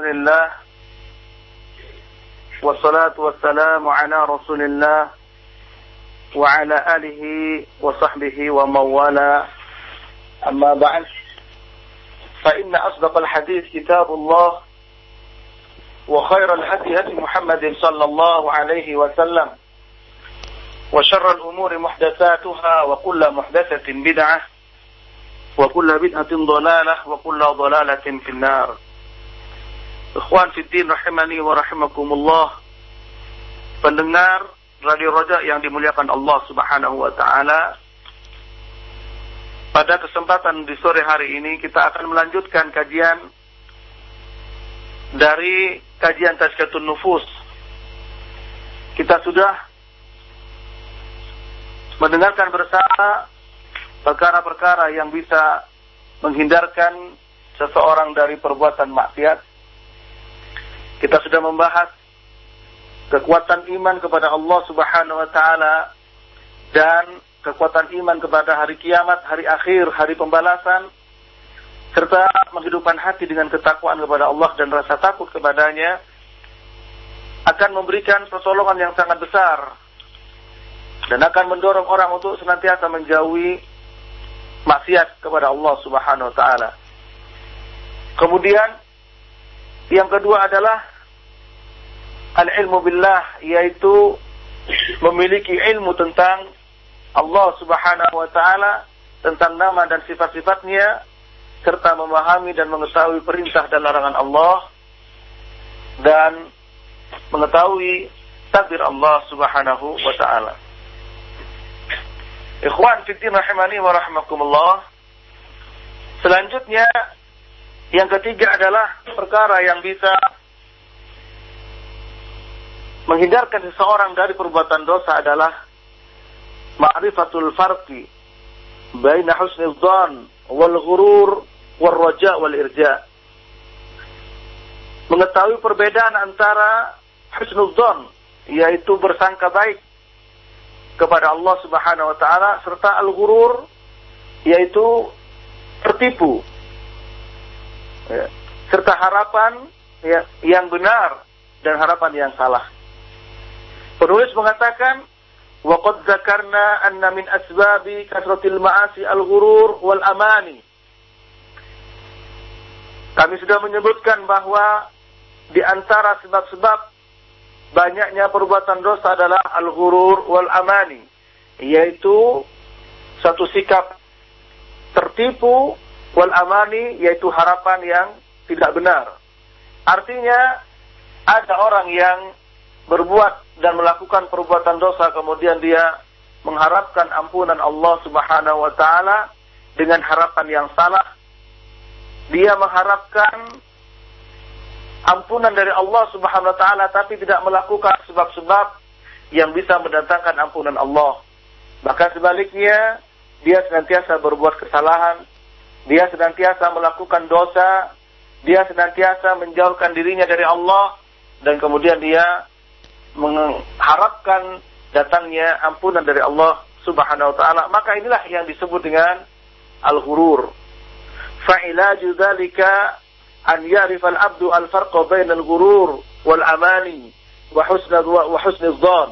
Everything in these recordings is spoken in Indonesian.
لله والصلاة والسلام على رسول الله وعلى آله وصحبه ومن والاه أما بعد فإن أصدق الحديث كتاب الله وخير الهدي هدي محمد صلى الله عليه وسلم وشر الأمور محدثاتها وكل محدثة بدعة وكل بدعة ضلالة وكل ضلالة في النار. Ikhwan Fiddin rahimani wa rahimakumullah. Pendengar Radio Roja yang dimuliakan Allah subhanahu wa ta'ala Pada kesempatan di sore hari ini kita akan melanjutkan kajian Dari kajian Tazkatun Nufus. Kita sudah mendengarkan bersama perkara-perkara yang bisa menghindarkan seseorang dari perbuatan maksiat kita sudah membahas kekuatan iman kepada Allah Subhanahu wa taala dan kekuatan iman kepada hari kiamat, hari akhir, hari pembalasan serta menghidupkan hati dengan ketakwaan kepada Allah dan rasa takut kepadanya akan memberikan pertolongan yang sangat besar dan akan mendorong orang untuk senantiasa menjauhi maksiat kepada Allah Subhanahu wa taala. Kemudian yang kedua adalah al-ilmu billah yaitu memiliki ilmu tentang Allah Subhanahu wa taala, tentang nama dan sifat-sifatnya serta memahami dan mengetahui perintah dan larangan Allah dan mengetahui takdir Allah Subhanahu wa taala. Ikhwan fiddin rahimani wa rahmakumullah. Selanjutnya yang ketiga adalah perkara yang bisa menghindarkan seseorang dari perbuatan dosa adalah ma'rifatul farqi baina husnul dhan wal ghurur wal raja wal irja. Mengetahui perbedaan antara husnul dhan yaitu bersangka baik kepada Allah Subhanahu wa taala serta al-ghurur yaitu tertipu ya, serta harapan ya, yang benar dan harapan yang salah. Penulis mengatakan, "Waqad zakarna anna min asbabi kasratil ma'asi al-ghurur wal amani." Kami sudah menyebutkan bahwa di antara sebab-sebab banyaknya perbuatan dosa adalah al-ghurur wal amani, yaitu satu sikap tertipu wal amani yaitu harapan yang tidak benar. Artinya ada orang yang berbuat dan melakukan perbuatan dosa kemudian dia mengharapkan ampunan Allah Subhanahu wa taala dengan harapan yang salah. Dia mengharapkan ampunan dari Allah Subhanahu wa taala tapi tidak melakukan sebab-sebab yang bisa mendatangkan ampunan Allah. Bahkan sebaliknya, dia senantiasa berbuat kesalahan, dia senantiasa melakukan dosa, dia senantiasa menjauhkan dirinya dari Allah dan kemudian dia mengharapkan datangnya ampunan dari Allah Subhanahu wa taala, maka inilah yang disebut dengan al-ghurur. Fa'ilaju dzalika an ya'rif al-'abdu al-farqa bain al-ghurur wal amani wa husn wa.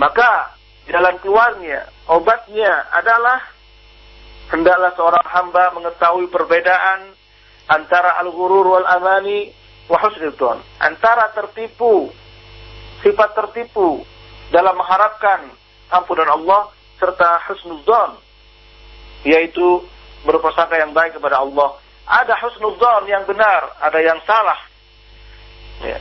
Maka jalan keluarnya, obatnya adalah hendaklah seorang hamba mengetahui perbedaan antara al-ghurur wal amani wa husn dhan. Antara tertipu sifat tertipu dalam mengharapkan ampunan Allah serta husnudzon yaitu berprasangka yang baik kepada Allah. Ada husnudzon yang benar, ada yang salah. Ya.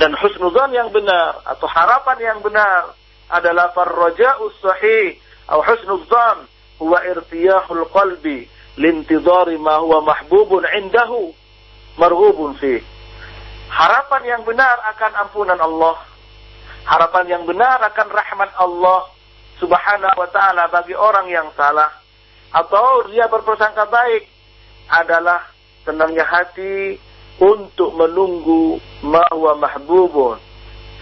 Dan husnudzon yang benar atau harapan yang benar adalah farraja'us sahih atau husnudzon huwa irtiyahul qalbi lintidari ma huwa mahbubun indahu marghubun fi. Harapan yang benar akan ampunan Allah harapan yang benar akan rahmat Allah subhanahu wa ta'ala bagi orang yang salah. Atau dia berprasangka baik adalah tenangnya hati untuk menunggu ma'wa mahbubun.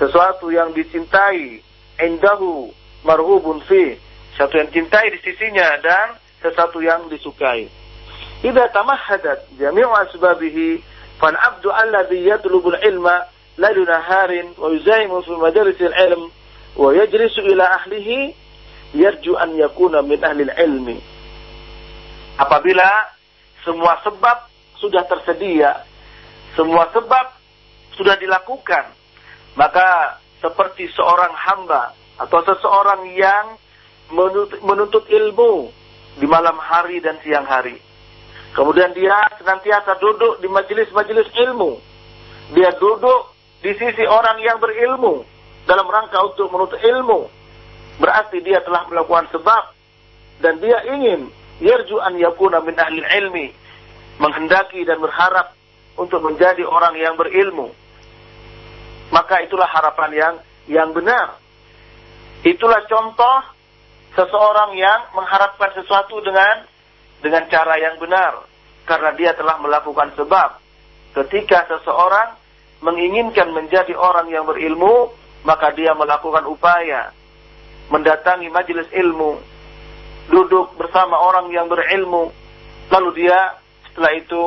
Sesuatu yang dicintai. Indahu marhubun fi. Sesuatu yang cintai di sisinya dan sesuatu yang disukai. Idza tamahadat jami'u asbabihi fal abdu alladhi yatlubul ilma lailu naharin wa yuzahimu fi majalisil ilm wa yajlisu ila ahlihi yarju an yakuna min ahli ilmi apabila semua sebab sudah tersedia semua sebab sudah dilakukan maka seperti seorang hamba atau seseorang yang menuntut, menuntut ilmu di malam hari dan siang hari. Kemudian dia senantiasa duduk di majelis-majelis ilmu. Dia duduk di sisi orang yang berilmu dalam rangka untuk menuntut ilmu. Berarti dia telah melakukan sebab dan dia ingin yarju an yakuna min ahli ilmi menghendaki dan berharap untuk menjadi orang yang berilmu. Maka itulah harapan yang yang benar. Itulah contoh seseorang yang mengharapkan sesuatu dengan dengan cara yang benar karena dia telah melakukan sebab. Ketika seseorang menginginkan menjadi orang yang berilmu, maka dia melakukan upaya mendatangi majelis ilmu, duduk bersama orang yang berilmu, lalu dia setelah itu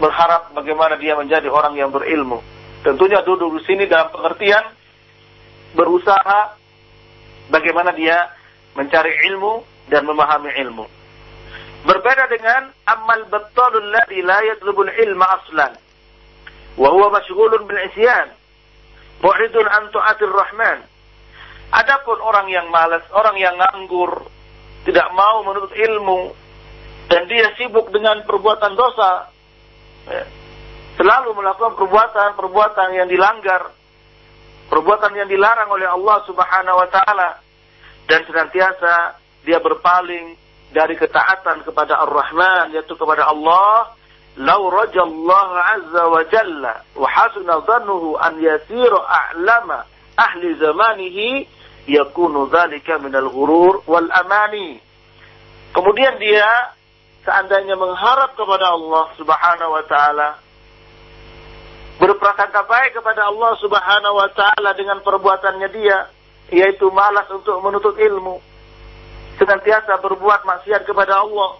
berharap bagaimana dia menjadi orang yang berilmu. Tentunya duduk di sini dalam pengertian berusaha bagaimana dia mencari ilmu dan memahami ilmu. Berbeda dengan amal battalul ladzi la yatlubul ilma aslan. Wa huwa masyghulun bil isyan. Mu'ridun an tu'atir rahman. Adapun orang yang malas, orang yang nganggur, tidak mau menuntut ilmu, dan dia sibuk dengan perbuatan dosa, ya, selalu melakukan perbuatan-perbuatan yang dilanggar, perbuatan yang dilarang oleh Allah Subhanahu wa taala, dan senantiasa dia berpaling dari ketaatan kepada Ar-Rahman yaitu kepada Allah. Lau rajallahu azza wa jalla wa hasuna dhannuhu an yasiru a'lama ahli zamanihi yakunu dzalika minal ghurur wal amani. Kemudian dia seandainya mengharap kepada Allah Subhanahu wa taala berprasangka baik kepada Allah Subhanahu wa taala dengan perbuatannya dia yaitu malas untuk menuntut ilmu, senantiasa berbuat maksiat kepada Allah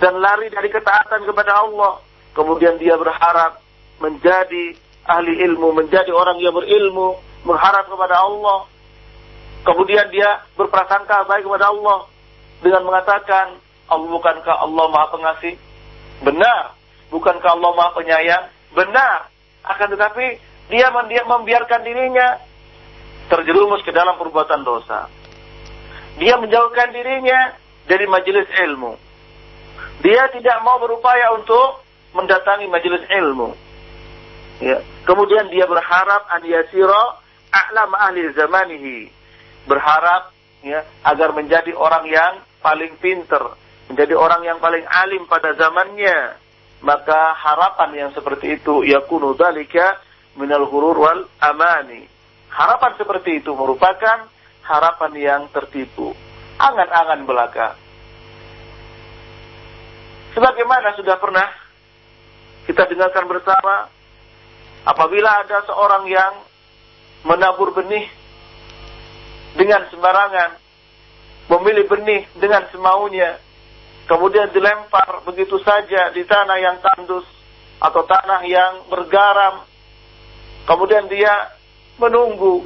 dan lari dari ketaatan kepada Allah. Kemudian dia berharap menjadi ahli ilmu, menjadi orang yang berilmu, mengharap kepada Allah. Kemudian dia berprasangka baik kepada Allah dengan mengatakan, Allah bukankah Allah Maha Pengasih? Benar. Bukankah Allah Maha Penyayang? Benar. Akan tetapi dia membiarkan dirinya terjerumus ke dalam perbuatan dosa. Dia menjauhkan dirinya dari majelis ilmu. Dia tidak mau berupaya untuk mendatangi majelis ilmu. Ya. Kemudian dia berharap an yasira a'lam ahli zamanihi. Berharap ya agar menjadi orang yang paling pinter, menjadi orang yang paling alim pada zamannya. Maka harapan yang seperti itu yakunu dzalika minal hurur wal amani Harapan seperti itu merupakan harapan yang tertipu. Angan-angan belaka. Sebagaimana sudah pernah kita dengarkan bersama, apabila ada seorang yang menabur benih dengan sembarangan, memilih benih dengan semaunya, kemudian dilempar begitu saja di tanah yang tandus atau tanah yang bergaram, kemudian dia menunggu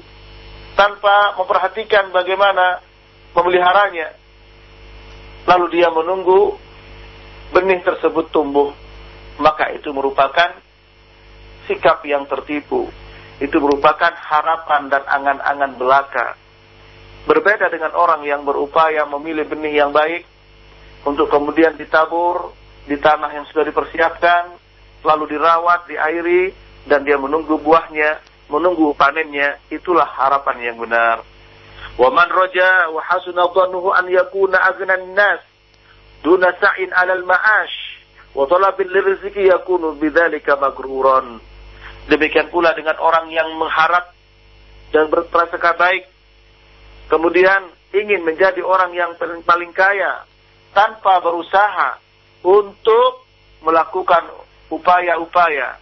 tanpa memperhatikan bagaimana memeliharanya. Lalu dia menunggu benih tersebut tumbuh. Maka itu merupakan sikap yang tertipu. Itu merupakan harapan dan angan-angan belaka. Berbeda dengan orang yang berupaya memilih benih yang baik untuk kemudian ditabur di tanah yang sudah dipersiapkan, lalu dirawat, diairi, dan dia menunggu buahnya menunggu panennya itulah harapan yang benar. Wa man raja wa hasuna dhannuhu an yakuna aghnan nas duna sa'in 'ala al-ma'ash wa talabil rizqi yakunu bidzalika magruran. Demikian pula dengan orang yang mengharap dan berprasangka baik kemudian ingin menjadi orang yang paling kaya tanpa berusaha untuk melakukan upaya-upaya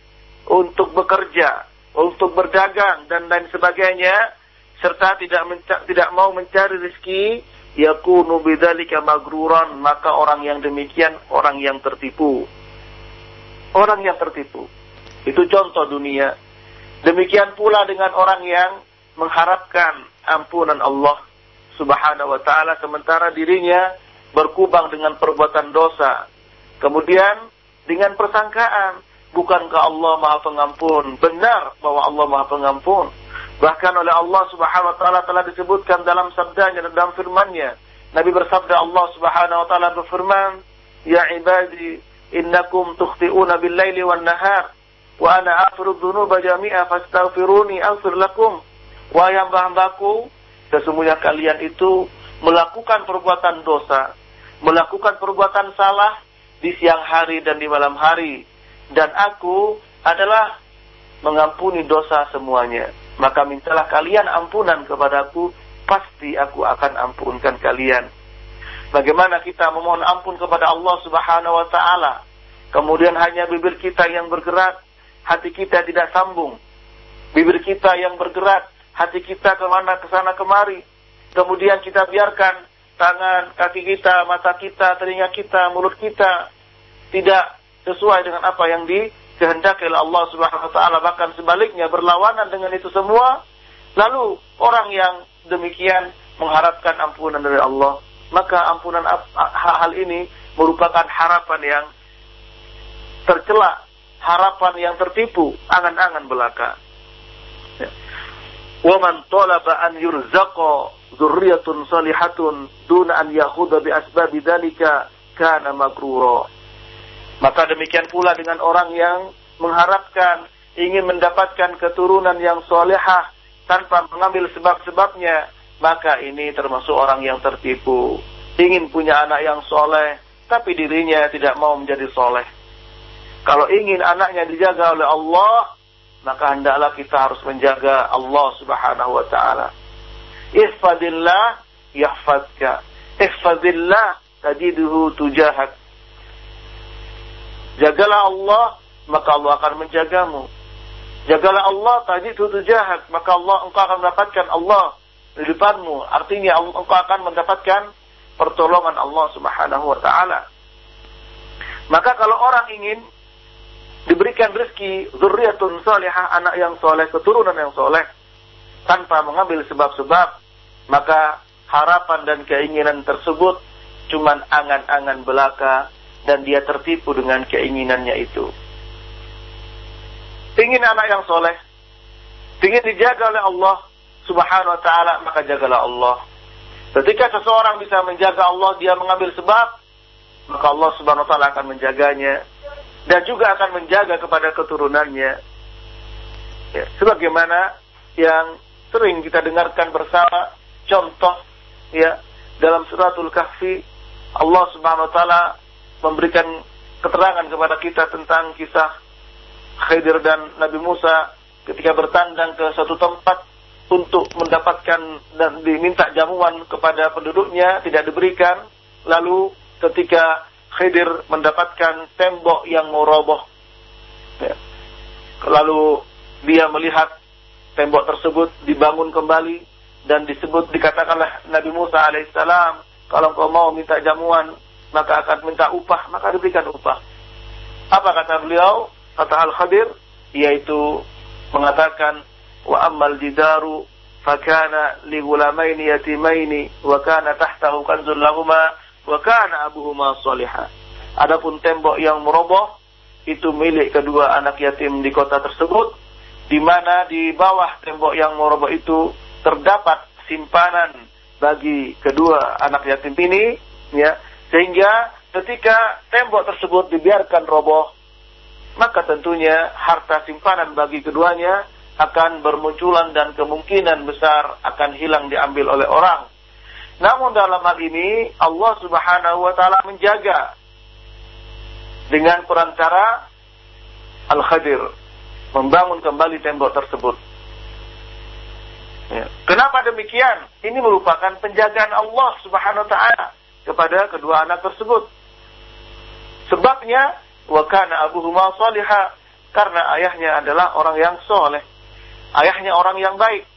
untuk bekerja untuk berdagang dan lain sebagainya serta tidak tidak mau mencari rezeki yakunu nubi, magruran maka orang yang demikian orang yang tertipu orang yang tertipu. Itu contoh dunia. Demikian pula dengan orang yang mengharapkan ampunan Allah Subhanahu wa taala sementara dirinya berkubang dengan perbuatan dosa. Kemudian dengan persangkaan, bukankah Allah Maha Pengampun? Benar bahwa Allah Maha Pengampun. Bahkan oleh Allah Subhanahu wa taala telah disebutkan dalam sabdanya dan dalam firman-Nya. Nabi bersabda Allah Subhanahu wa taala berfirman, "Ya ibadi, innakum tukhti'una bil-laili wan-nahar, wa ana aghfiru dzunuba jami'a fastaghfiruni aghfir lakum." Wahai hamba-hambaku, sesungguhnya kalian itu melakukan perbuatan dosa, melakukan perbuatan salah di siang hari dan di malam hari, dan aku adalah mengampuni dosa semuanya maka mintalah kalian ampunan kepadaku, pasti aku akan ampunkan kalian. Bagaimana kita memohon ampun kepada Allah Subhanahu wa taala, kemudian hanya bibir kita yang bergerak, hati kita tidak sambung. Bibir kita yang bergerak, hati kita ke mana ke sana kemari. Kemudian kita biarkan tangan, kaki kita, mata kita, telinga kita, mulut kita tidak sesuai dengan apa yang di kehendaki oleh Allah Subhanahu wa taala. Bahkan sebaliknya berlawanan dengan itu semua lalu orang yang demikian mengharapkan ampunan dari Allah maka ampunan hal ini merupakan harapan yang tercela harapan yang tertipu angan-angan belaka. Ya. wa man talaba an yurzaqa dzurriyyatun salihatun duna an yakhudha bi asbabi dzalika kana magrura maka demikian pula dengan orang yang mengharapkan ingin mendapatkan keturunan yang solehah tanpa mengambil sebab-sebabnya, maka ini termasuk orang yang tertipu. Ingin punya anak yang soleh, tapi dirinya tidak mau menjadi soleh. Kalau ingin anaknya dijaga oleh Allah, maka hendaklah kita harus menjaga Allah subhanahu wa ta'ala. Ihfadillah yahfadka. Ihfadillah tajiduhu tujahak. Jagalah Allah, maka Allah akan menjagamu. Jagalah Allah, tadi itu jahat, maka Allah engkau akan mendapatkan Allah di depanmu. Artinya engkau akan mendapatkan pertolongan Allah Subhanahu wa taala. Maka kalau orang ingin diberikan rezeki zurriyatun salihah, anak yang soleh, keturunan yang soleh, tanpa mengambil sebab-sebab, maka harapan dan keinginan tersebut cuman angan-angan belaka dan dia tertipu dengan keinginannya itu. Ingin anak yang soleh, ingin dijaga oleh Allah subhanahu wa ta'ala, maka jagalah Allah. Ketika seseorang bisa menjaga Allah, dia mengambil sebab, maka Allah subhanahu wa ta'ala akan menjaganya. Dan juga akan menjaga kepada keturunannya. Ya, sebagaimana yang sering kita dengarkan bersama, contoh ya dalam suratul kahfi, Allah subhanahu wa ta'ala memberikan keterangan kepada kita tentang kisah Khidir dan Nabi Musa ketika bertandang ke satu tempat untuk mendapatkan dan diminta jamuan kepada penduduknya tidak diberikan lalu ketika Khidir mendapatkan tembok yang mau ya. lalu dia melihat tembok tersebut dibangun kembali dan disebut dikatakanlah Nabi Musa alaihissalam kalau kau mau minta jamuan maka akan minta upah, maka diberikan upah. Apa kata beliau? Kata Al-Khadir, yaitu mengatakan, wa ammal jidaru fakana li gulamaini yatimaini wa kana tahtahu kanzul lahuma wa kana abuhuma salihah. Adapun tembok yang meroboh itu milik kedua anak yatim di kota tersebut di mana di bawah tembok yang meroboh itu terdapat simpanan bagi kedua anak yatim ini ya sehingga ketika tembok tersebut dibiarkan roboh, maka tentunya harta simpanan bagi keduanya akan bermunculan dan kemungkinan besar akan hilang diambil oleh orang. Namun dalam hal ini Allah Subhanahu wa taala menjaga dengan perantara Al-Khadir membangun kembali tembok tersebut. Ya. Kenapa demikian? Ini merupakan penjagaan Allah Subhanahu wa taala kepada kedua anak tersebut. Sebabnya wa kana abuhuma salihah karena ayahnya adalah orang yang soleh. Ayahnya orang yang baik.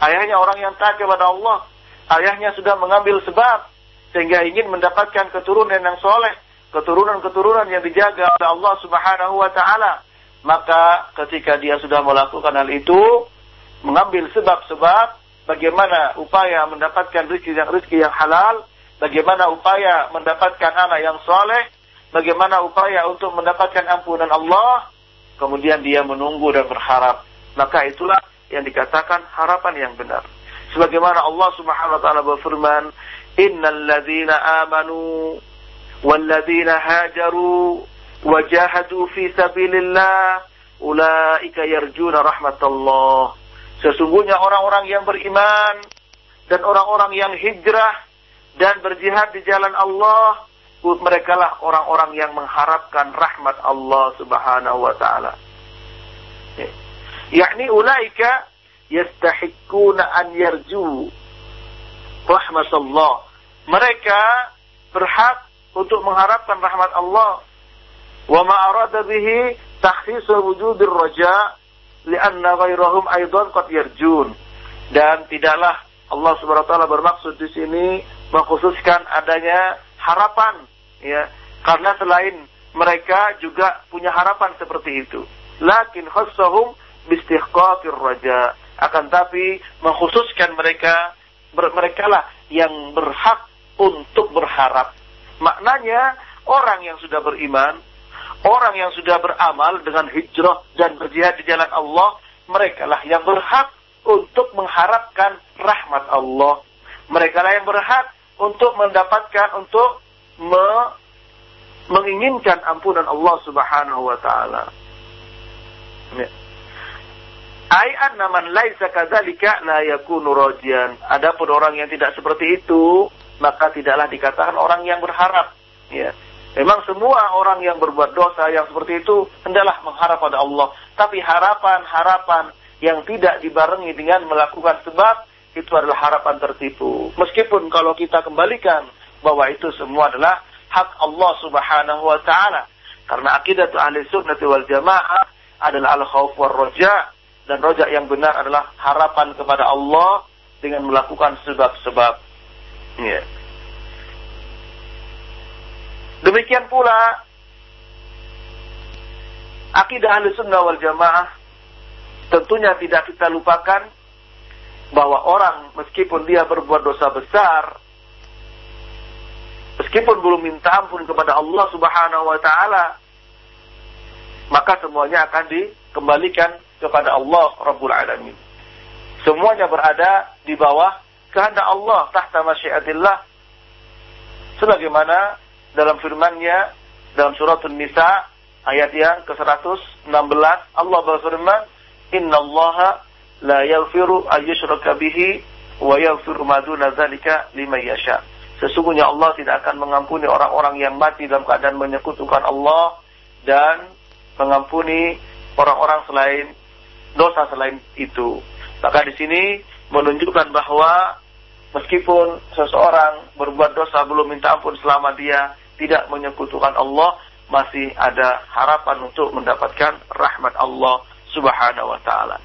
Ayahnya orang yang taat kepada Allah. Ayahnya sudah mengambil sebab sehingga ingin mendapatkan keturunan yang soleh. keturunan-keturunan yang dijaga oleh Allah Subhanahu wa taala. Maka ketika dia sudah melakukan hal itu, mengambil sebab-sebab bagaimana upaya mendapatkan rezeki yang rezeki yang halal, bagaimana upaya mendapatkan anak yang soleh, bagaimana upaya untuk mendapatkan ampunan Allah, kemudian dia menunggu dan berharap. Maka itulah yang dikatakan harapan yang benar. Sebagaimana Allah Subhanahu wa taala berfirman, "Innal ladzina amanu wal ladzina hajaru wajahadu fi sabilillah ulaika yarjuna rahmatullah." Sesungguhnya orang-orang yang beriman dan orang-orang yang hijrah dan berjihad di jalan Allah, mereka lah orang-orang yang mengharapkan rahmat Allah Subhanahu wa taala. Ya. Yakni ulaika yastahiquna an yarju rahmatullah. Mereka berhak untuk mengharapkan rahmat Allah. Wa ma arada bihi takhsis wujudir raja lianna ghairahum aidan qad yarjun. Dan tidaklah Allah Subhanahu wa taala bermaksud di sini mengkhususkan adanya harapan ya karena selain mereka juga punya harapan seperti itu. Lakin khassahum bistihqaqir raja. Akan tapi mengkhususkan mereka mereka lah yang berhak untuk berharap. Maknanya orang yang sudah beriman orang yang sudah beramal dengan hijrah dan berjihad di jalan Allah, mereka lah yang berhak untuk mengharapkan rahmat Allah. Mereka lah yang berhak untuk mendapatkan, untuk me, menginginkan ampunan Allah Subhanahu wa taala. Ya. Ai anna man laisa kadzalika la yakunu rajian. Adapun orang yang tidak seperti itu, maka tidaklah dikatakan orang yang berharap. Ya. Memang semua orang yang berbuat dosa yang seperti itu hendaklah mengharap pada Allah. Tapi harapan-harapan yang tidak dibarengi dengan melakukan sebab itu adalah harapan tertipu. Meskipun kalau kita kembalikan bahwa itu semua adalah hak Allah Subhanahu wa taala. Karena akidah ahli sunnah wal jamaah adalah al-khauf war roja dan roja yang benar adalah harapan kepada Allah dengan melakukan sebab-sebab. Yeah. Demikian pula akidah ahli sunnah wal jamaah tentunya tidak kita lupakan bahwa orang meskipun dia berbuat dosa besar meskipun belum minta ampun kepada Allah subhanahu wa ta'ala maka semuanya akan dikembalikan kepada Allah Rabbul Alamin. Semuanya berada di bawah kehendak Allah tahta masyiatillah sebagaimana dalam firman-Nya dalam surat An-Nisa ayat yang ke-116 Allah berfirman innallaha la yaghfiru ayyushraka bihi wa yaghfiru ma duna dzalika liman yasha sesungguhnya Allah tidak akan mengampuni orang-orang yang mati dalam keadaan menyekutukan Allah dan mengampuni orang-orang selain dosa selain itu maka di sini menunjukkan bahwa meskipun seseorang berbuat dosa belum minta ampun selama dia tidak menyekutukan Allah, masih ada harapan untuk mendapatkan rahmat Allah Subhanahu wa taala.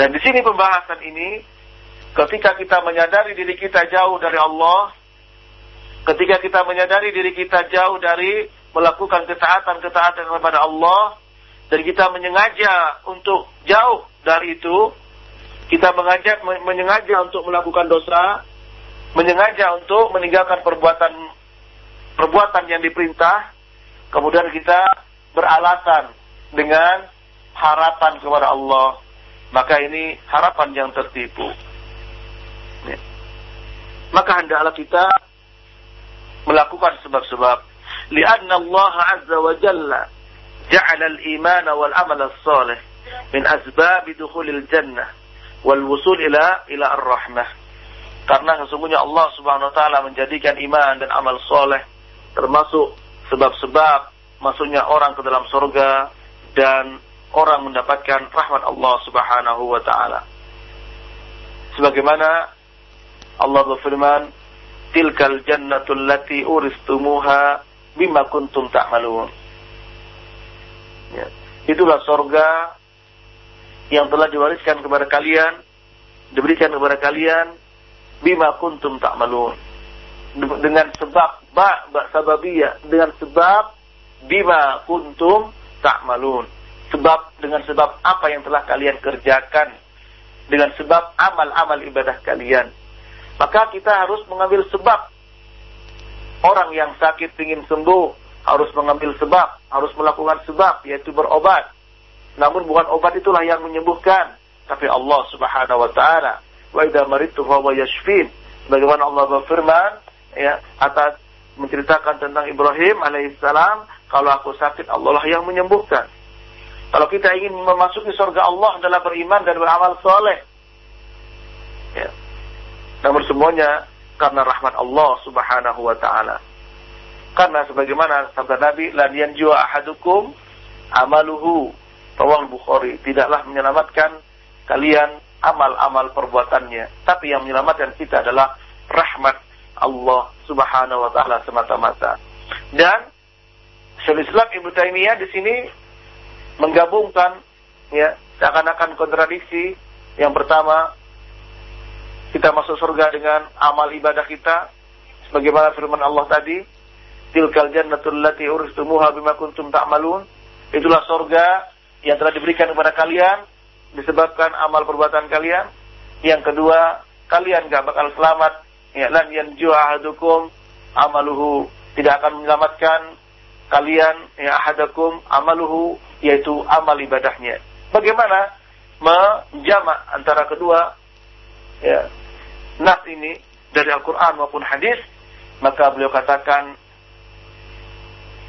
Dan di sini pembahasan ini ketika kita menyadari diri kita jauh dari Allah, ketika kita menyadari diri kita jauh dari melakukan ketaatan-ketaatan kepada Allah dan kita menyengaja untuk jauh dari itu, kita mengajak menyengaja untuk melakukan dosa, menyengaja untuk meninggalkan perbuatan perbuatan yang diperintah, kemudian kita beralasan dengan harapan kepada Allah, maka ini harapan yang tertipu. Ya. Maka hendaklah kita melakukan sebab-sebab. Lianna Allah Azza wa Jalla ja'ala al-iman wal amal as-salih min asbab dukhulil jannah wal wusul ila ila ar-rahmah. Karena sesungguhnya Allah Subhanahu wa taala menjadikan iman dan amal soleh termasuk sebab-sebab masuknya orang ke dalam surga dan orang mendapatkan rahmat Allah Subhanahu wa taala. Sebagaimana Allah berfirman, "Tilkal jannatul lati uristumuha bima kuntum ta'malun." Ya. Itulah surga yang telah diwariskan kepada kalian, diberikan kepada kalian bima kuntum ta'malun. Dengan sebab ba ba sababiyah dengan sebab bima kuntum ta'malun. Sebab dengan sebab apa yang telah kalian kerjakan dengan sebab amal-amal ibadah kalian. Maka kita harus mengambil sebab. Orang yang sakit ingin sembuh harus mengambil sebab, harus melakukan sebab yaitu berobat. Namun bukan obat itulah yang menyembuhkan, tapi Allah Subhanahu wa taala. Wa idza maridtu fa yashfin. Bagaimana Allah berfirman ya atas menceritakan tentang Ibrahim alaihissalam, kalau aku sakit Allah lah yang menyembuhkan. Kalau kita ingin memasuki surga Allah adalah beriman dan beramal soleh. Ya. Namun semuanya karena rahmat Allah subhanahu wa ta'ala. Karena sebagaimana sabda Nabi, lan yanjua ahadukum amaluhu. Rawal Bukhari. Tidaklah menyelamatkan kalian amal-amal perbuatannya. Tapi yang menyelamatkan kita adalah rahmat Allah subhanahu wa ta'ala semata-mata. Dan Syaikhul Islam Ibnu Taimiyah di sini menggabungkan ya seakan-akan kontradiksi. Yang pertama, kita masuk surga dengan amal ibadah kita sebagaimana firman Allah tadi, tilkal jannatul lati uristumuha bima kuntum ta'malun. Itulah surga yang telah diberikan kepada kalian disebabkan amal perbuatan kalian. Yang kedua, kalian gak bakal selamat. Ya, lan yanju ahadukum amaluhu tidak akan menyelamatkan kalian ya ahadakum amaluhu yaitu amal ibadahnya. Bagaimana menjamak antara kedua ya, nas ini dari Al-Quran maupun hadis, maka beliau katakan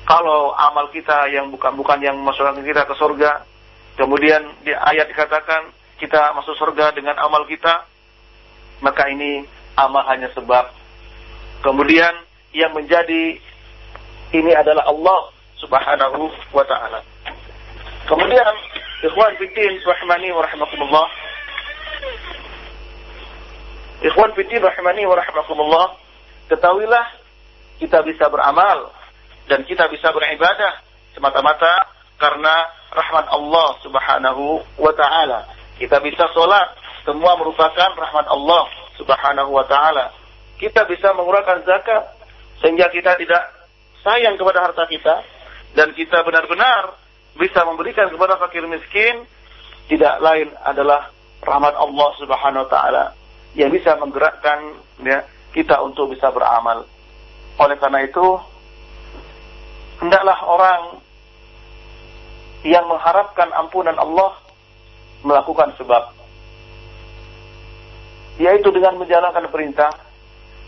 kalau amal kita yang bukan bukan yang masukkan kita ke surga, kemudian di ayat dikatakan kita masuk surga dengan amal kita, maka ini amal hanya sebab. Kemudian yang menjadi ini adalah Allah Subhanahu wa taala. Kemudian ikhwan fiddin rahimani wa rahimakumullah. Ikhwan fiddin rahimani wa ketahuilah kita bisa beramal dan kita bisa beribadah semata-mata karena rahmat Allah Subhanahu wa taala. Kita bisa sholat, semua merupakan rahmat Allah Subhanahu wa taala. Kita bisa mengurangkan zakat sehingga kita tidak sayang kepada harta kita dan kita benar-benar bisa memberikan kepada fakir miskin tidak lain adalah rahmat Allah Subhanahu wa taala yang bisa menggerakkan ya, kita untuk bisa beramal. Oleh karena itu hendaklah orang yang mengharapkan ampunan Allah melakukan sebab yaitu dengan menjalankan perintah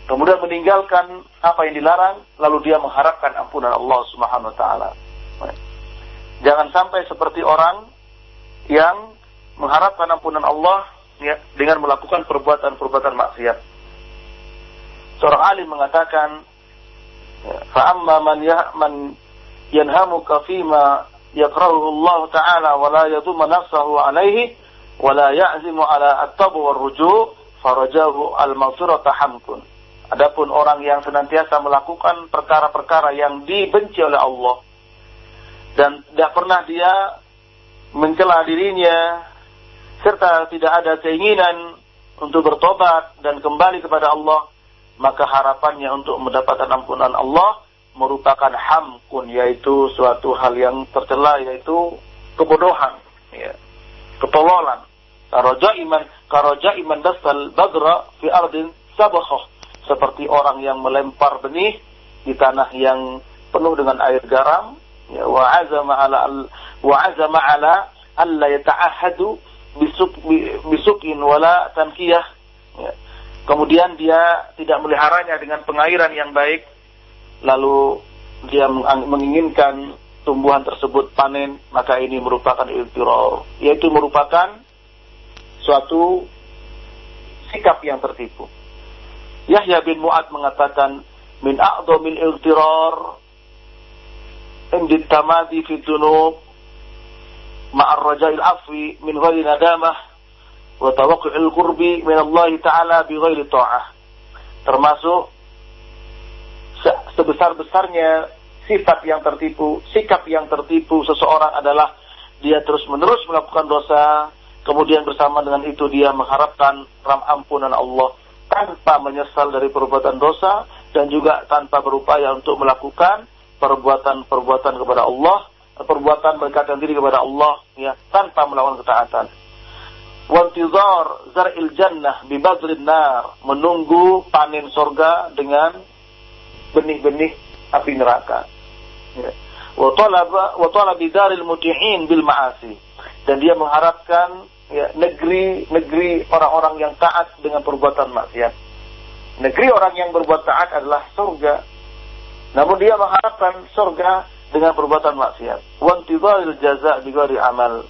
kemudian meninggalkan apa yang dilarang lalu dia mengharapkan ampunan Allah Subhanahu wa taala. Jangan sampai seperti orang yang mengharapkan ampunan Allah ya, dengan melakukan perbuatan-perbuatan maksiat. Seorang alim mengatakan, fa amma man ya man yanhamuka fima yakrahu Allah taala wa la yadhum nafsahu alaihi wa la ya'zimu ala at-tabu war ruju' farajahu al-maghfirata hamkun Adapun orang yang senantiasa melakukan perkara-perkara yang dibenci oleh Allah dan tidak pernah dia mencela dirinya serta tidak ada keinginan untuk bertobat dan kembali kepada Allah, maka harapannya untuk mendapatkan ampunan Allah merupakan hamkun yaitu suatu hal yang tercela yaitu kebodohan ya ketololan. Karoja iman karoja iman dasal bagra fi ardin sabakhah seperti orang yang melempar benih di tanah yang penuh dengan air garam ya wa azama ala wa azama ala alla yata'ahadu bisuk bisukin wala tankiyah ya. kemudian dia tidak meliharanya dengan pengairan yang baik lalu dia menginginkan tumbuhan tersebut panen maka ini merupakan iltiror yaitu merupakan suatu sikap yang tertipu Yahya bin Mu'ad mengatakan min a'dhamil iltirar indi tamadi fi dunub ma'ar raja'il afwi min ghairi nadamah wa tawaqqu'il qurbi min Allah Ta'ala bi ghairi ta'ah. Termasuk sebesar-besarnya sifat yang tertipu, sikap yang tertipu seseorang adalah dia terus-menerus melakukan dosa, kemudian bersama dengan itu dia mengharapkan ram ampunan Allah tanpa menyesal dari perbuatan dosa dan juga tanpa berupaya untuk melakukan perbuatan-perbuatan kepada Allah, perbuatan mendekatkan diri kepada Allah ya tanpa melawan ketaatan. Wantizar zar'il jannah bibadrin nar, menunggu panen sorga dengan benih-benih api neraka. Ya. Wa talaba wa talabi daril muti'in bil ma'asi. Dan dia mengharapkan ya negeri-negeri orang-orang yang taat dengan perbuatan maksiat. Negeri orang yang berbuat taat adalah surga. Namun dia mengharapkan surga dengan perbuatan maksiat. Wantidharil jaza bighairi amal.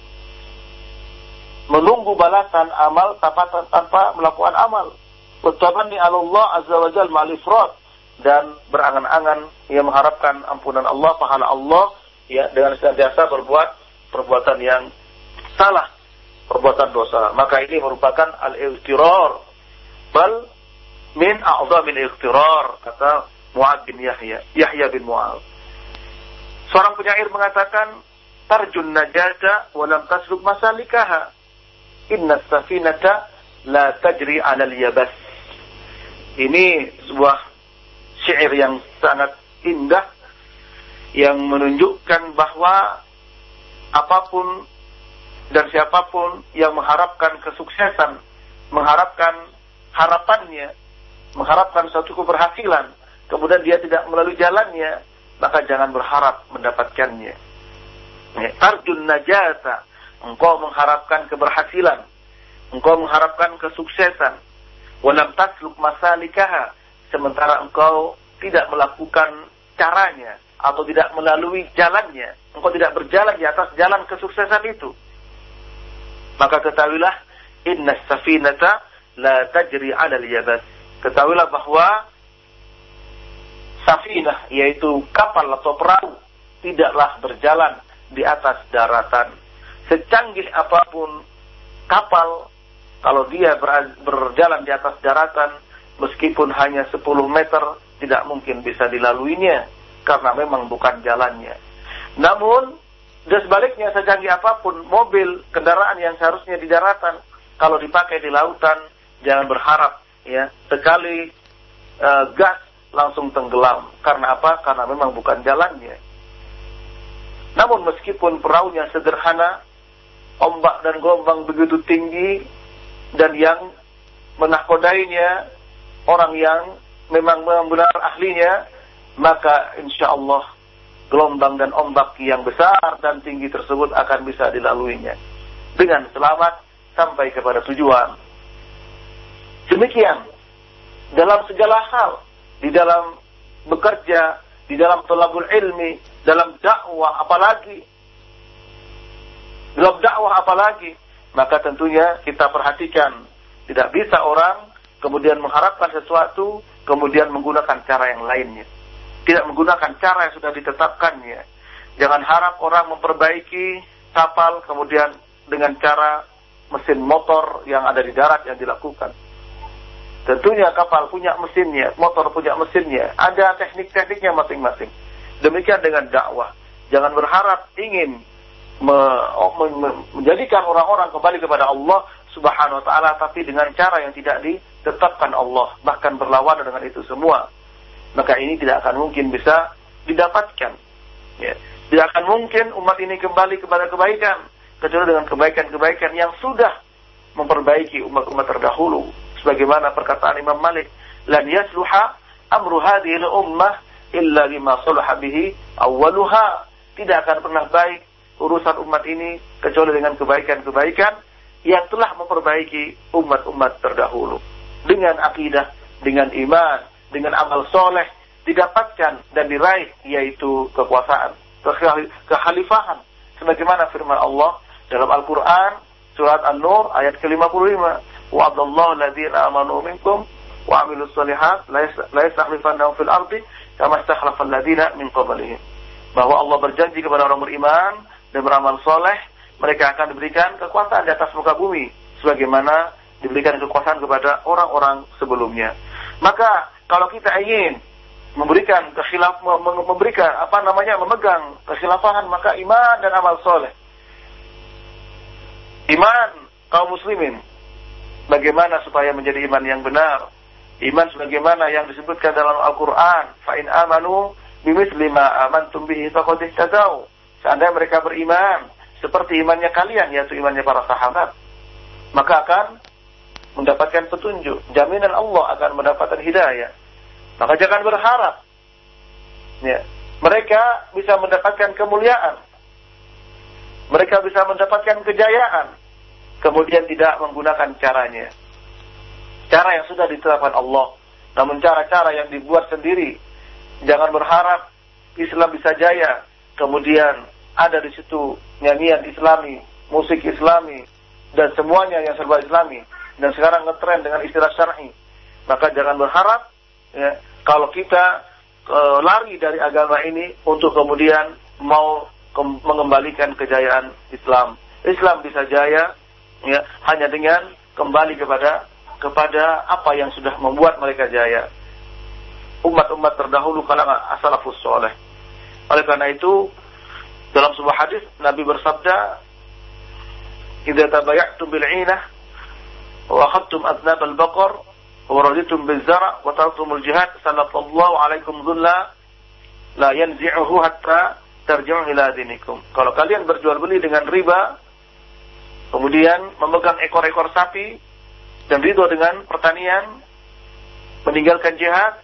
Menunggu balasan amal tanpa, tanpa melakukan amal. Wattabanni Allah azza wa ma'al dan berangan-angan ia mengharapkan ampunan Allah, pahala Allah ya dengan senantiasa berbuat perbuatan yang salah, perbuatan dosa. Maka ini merupakan al-ightirar. Bal min a'zamil ikhtirar kata Mu'ad bin Yahya Yahya bin Mu'ad seorang penyair mengatakan tarjun najata walam tasluk masalikaha inna safinata la tajri alal yabas ini sebuah syair yang sangat indah yang menunjukkan bahwa apa pun dan siapa pun yang mengharapkan kesuksesan, mengharapkan harapannya mengharapkan suatu keberhasilan, kemudian dia tidak melalui jalannya, maka jangan berharap mendapatkannya. Arjun najata, engkau mengharapkan keberhasilan, engkau mengharapkan kesuksesan, walam tasluk masalikaha, sementara engkau tidak melakukan caranya atau tidak melalui jalannya, engkau tidak berjalan di atas jalan kesuksesan itu. Maka ketahuilah, inna safinata la tajri 'ala al-yabas ketahuilah bahwa safinah yaitu kapal atau perahu tidaklah berjalan di atas daratan. Secanggih apa pun kapal kalau dia berjalan di atas daratan meskipun hanya 10 meter tidak mungkin bisa dilaluinya karena memang bukan jalannya. Namun dan sebaliknya secanggih apa pun mobil kendaraan yang seharusnya di daratan kalau dipakai di lautan jangan berharap ya sekali uh, gas langsung tenggelam. Karena apa? Karena memang bukan jalannya. Namun meskipun perahunya sederhana, ombak dan gelombang begitu tinggi dan yang menakodainya orang yang memang benar ahlinya, maka insya Allah gelombang dan ombak yang besar dan tinggi tersebut akan bisa dilaluinya dengan selamat sampai kepada tujuan. Demikian dalam segala hal, di dalam bekerja, di dalam tolabul ilmi, dalam dakwah apalagi. Dalam dakwah apalagi, maka tentunya kita perhatikan tidak bisa orang kemudian mengharapkan sesuatu kemudian menggunakan cara yang lainnya. Tidak menggunakan cara yang sudah ditetapkannya. Jangan harap orang memperbaiki kapal kemudian dengan cara mesin motor yang ada di darat yang dilakukan Tentunya kapal punya mesinnya, motor punya mesinnya, ada teknik-tekniknya masing-masing. Demikian dengan dakwah. Jangan berharap ingin me, me, me, menjadikan orang-orang kembali kepada Allah Subhanahu wa taala tapi dengan cara yang tidak ditetapkan Allah, bahkan berlawanan dengan itu semua. Maka ini tidak akan mungkin bisa didapatkan. Ya. Tidak akan mungkin umat ini kembali kepada kebaikan kecuali dengan kebaikan-kebaikan yang sudah memperbaiki umat-umat terdahulu sebagaimana perkataan Imam Malik lan yasluha amru hadhihi ummah illa bima salaha bihi awwaluha tidak akan pernah baik urusan umat ini kecuali dengan kebaikan-kebaikan yang telah memperbaiki umat-umat terdahulu dengan akidah, dengan iman, dengan amal soleh didapatkan dan diraih yaitu kekuasaan, kekhalifahan. Sebagaimana firman Allah dalam Al-Quran surat An-Nur ayat ke-55 wa abdallahu alladhina amanu minkum wa amilus salihat la yastakhlifannahum fil ardi kama istakhlafal ladina min qablihim. Bahwa Allah berjanji kepada orang beriman dan beramal soleh mereka akan diberikan kekuasaan di atas muka bumi sebagaimana diberikan kekuasaan kepada orang-orang sebelumnya. Maka kalau kita ingin memberikan kekhilaf memberikan apa namanya memegang kekhilafahan maka iman dan amal soleh iman kaum muslimin Bagaimana supaya menjadi iman yang benar? Iman sebagaimana yang disebutkan dalam Al-Quran. Fa'in amanu bimithli ma amantum bihi faqad ihtadaw. Seandainya mereka beriman seperti imannya kalian yaitu imannya para sahabat, maka akan mendapatkan petunjuk. Jaminan Allah akan mendapatkan hidayah. Maka jangan berharap ya, mereka bisa mendapatkan kemuliaan. Mereka bisa mendapatkan kejayaan. Kemudian tidak menggunakan caranya. Cara yang sudah ditetapkan Allah. Namun cara-cara yang dibuat sendiri Jangan berharap Islam bisa jaya, kemudian ada di situ nyanyian Islami, musik Islami, dan semuanya yang serba Islami. Dan sekarang ngetren dengan istilah syar'i. Maka jangan berharap ya, kalau kita e, lari dari agama ini untuk kemudian mau ke, mengembalikan kejayaan Islam. Islam bisa jaya ya, hanya dengan kembali kepada kepada apa yang sudah membuat mereka jaya umat-umat terdahulu kalangan asalafus soleh. Oleh karena itu, dalam sebuah hadis Nabi bersabda, "Idza tabaya'tum bil 'inah wa akhadtum adnab al-baqar wa raditum bil zara' wa taraktumul jihad, sallallahu alaikum dhulla ila dinikum." Kalau kalian berjual beli dengan riba, kemudian memegang ekor-ekor sapi dan ridho dengan pertanian, meninggalkan jihad,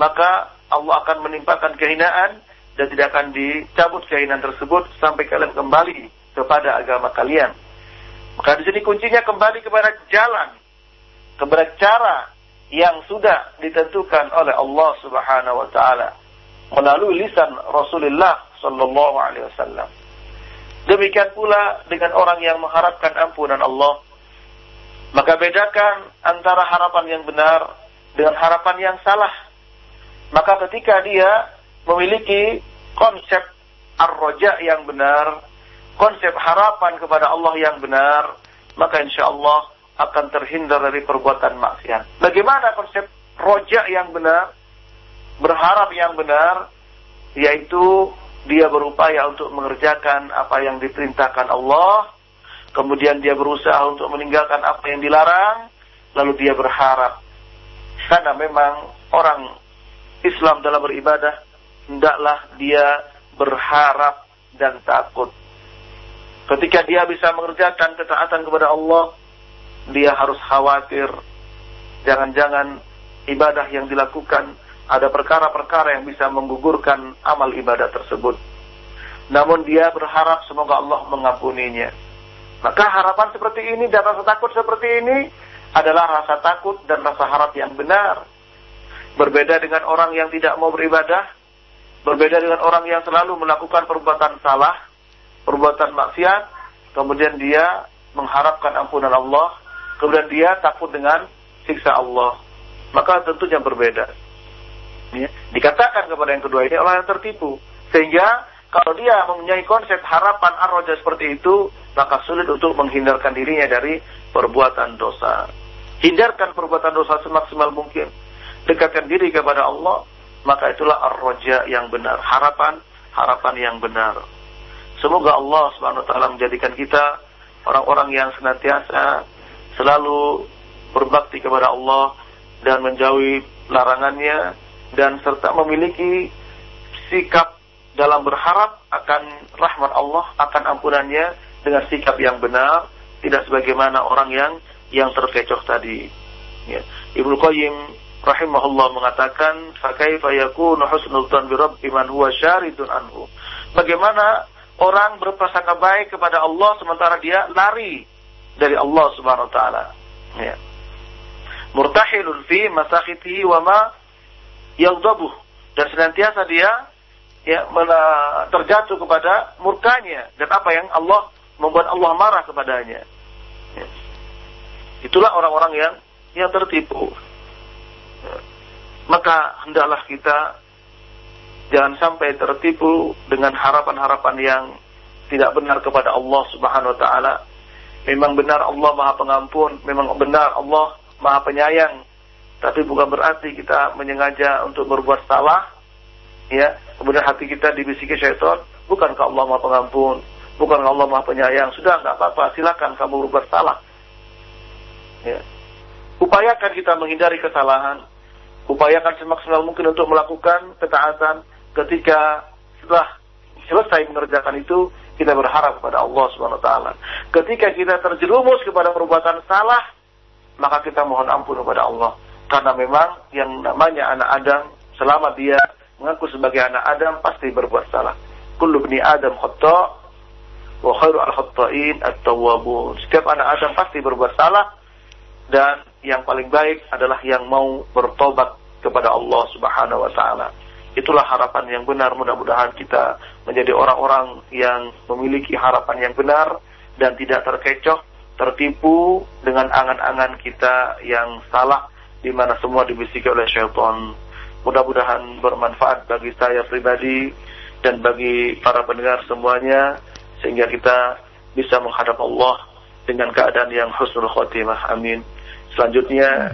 maka Allah akan menimpakan kehinaan dan tidak akan dicabut kehinaan tersebut sampai kalian kembali kepada agama kalian. Maka di sini kuncinya kembali kepada jalan, kepada cara yang sudah ditentukan oleh Allah Subhanahu wa taala melalui lisan Rasulullah sallallahu alaihi wasallam. Demikian pula dengan orang yang mengharapkan ampunan Allah. Maka bedakan antara harapan yang benar dengan harapan yang salah. Maka ketika dia memiliki konsep ar-roja yang benar, konsep harapan kepada Allah yang benar, maka insya Allah akan terhindar dari perbuatan maksiat. Bagaimana konsep roja yang benar, berharap yang benar, yaitu dia berupaya untuk mengerjakan apa yang diperintahkan Allah, kemudian dia berusaha untuk meninggalkan apa yang dilarang, lalu dia berharap. Karena memang orang Islam dalam beribadah hendaklah dia berharap dan takut. Ketika dia bisa mengerjakan ketaatan kepada Allah, dia harus khawatir jangan-jangan ibadah yang dilakukan ada perkara-perkara yang bisa menggugurkan amal ibadah tersebut. Namun dia berharap semoga Allah mengampuninya. Maka harapan seperti ini dan rasa takut seperti ini adalah rasa takut dan rasa harap yang benar Berbeda dengan orang yang tidak mau beribadah, berbeda dengan orang yang selalu melakukan perbuatan salah, perbuatan maksiat, kemudian dia mengharapkan ampunan Allah, kemudian dia takut dengan siksa Allah. Maka tentunya berbeda. Ya. Dikatakan kepada yang kedua ini orang yang tertipu. Sehingga kalau dia mempunyai konsep harapan arroja seperti itu, maka sulit untuk menghindarkan dirinya dari perbuatan dosa. Hindarkan perbuatan dosa semaksimal mungkin dekatkan diri kepada Allah, maka itulah ar-roja yang benar, harapan, harapan yang benar. Semoga Allah Subhanahu wa taala menjadikan kita orang-orang yang senantiasa selalu berbakti kepada Allah dan menjauhi larangannya dan serta memiliki sikap dalam berharap akan rahmat Allah, akan ampunannya dengan sikap yang benar, tidak sebagaimana orang yang yang terkecoh tadi. Ya. Ibnu Qayyim rahimahullah mengatakan fakaifa yakunu husnul dzan bi rabbi man huwa syaridun anhu. Bagaimana orang berprasangka baik kepada Allah sementara dia lari dari Allah Subhanahu wa taala. Ya. Murtahilun fi masakhitihi wa ma yaghdabuh dan senantiasa dia ya terjatuh kepada murkanya dan apa yang Allah membuat Allah marah kepadanya. Ya. Itulah orang-orang yang yang tertipu maka hendaklah kita jangan sampai tertipu dengan harapan-harapan yang tidak benar kepada Allah Subhanahu wa taala. Memang benar Allah Maha Pengampun, memang benar Allah Maha Penyayang, tapi bukan berarti kita menyengaja untuk berbuat salah. Ya, kemudian hati kita dibisiki syaitan, bukankah Allah Maha Pengampun, bukankah Allah Maha Penyayang? Sudah nggak apa-apa, silakan kamu berbuat salah. Ya. Upayakan kita menghindari kesalahan, upayakan semaksimal mungkin untuk melakukan ketaatan ketika setelah selesai mengerjakan itu kita berharap kepada Allah Subhanahu wa taala. Ketika kita terjerumus kepada perbuatan salah, maka kita mohon ampun kepada Allah. Karena memang yang namanya anak Adam selama dia mengaku sebagai anak Adam pasti berbuat salah. Kullu bni Adam khata wa khairu al-khata'in at-tawwabun. Setiap anak Adam pasti berbuat salah dan yang paling baik adalah yang mau bertobat kepada Allah Subhanahu wa taala. Itulah harapan yang benar. Mudah-mudahan kita menjadi orang-orang yang memiliki harapan yang benar dan tidak terkecoh, tertipu dengan angan-angan kita yang salah di mana semua dibisiki oleh syaitan. Mudah-mudahan bermanfaat bagi saya pribadi dan bagi para pendengar semuanya sehingga kita bisa menghadap Allah dengan keadaan yang husnul khotimah. Amin. Selanjutnya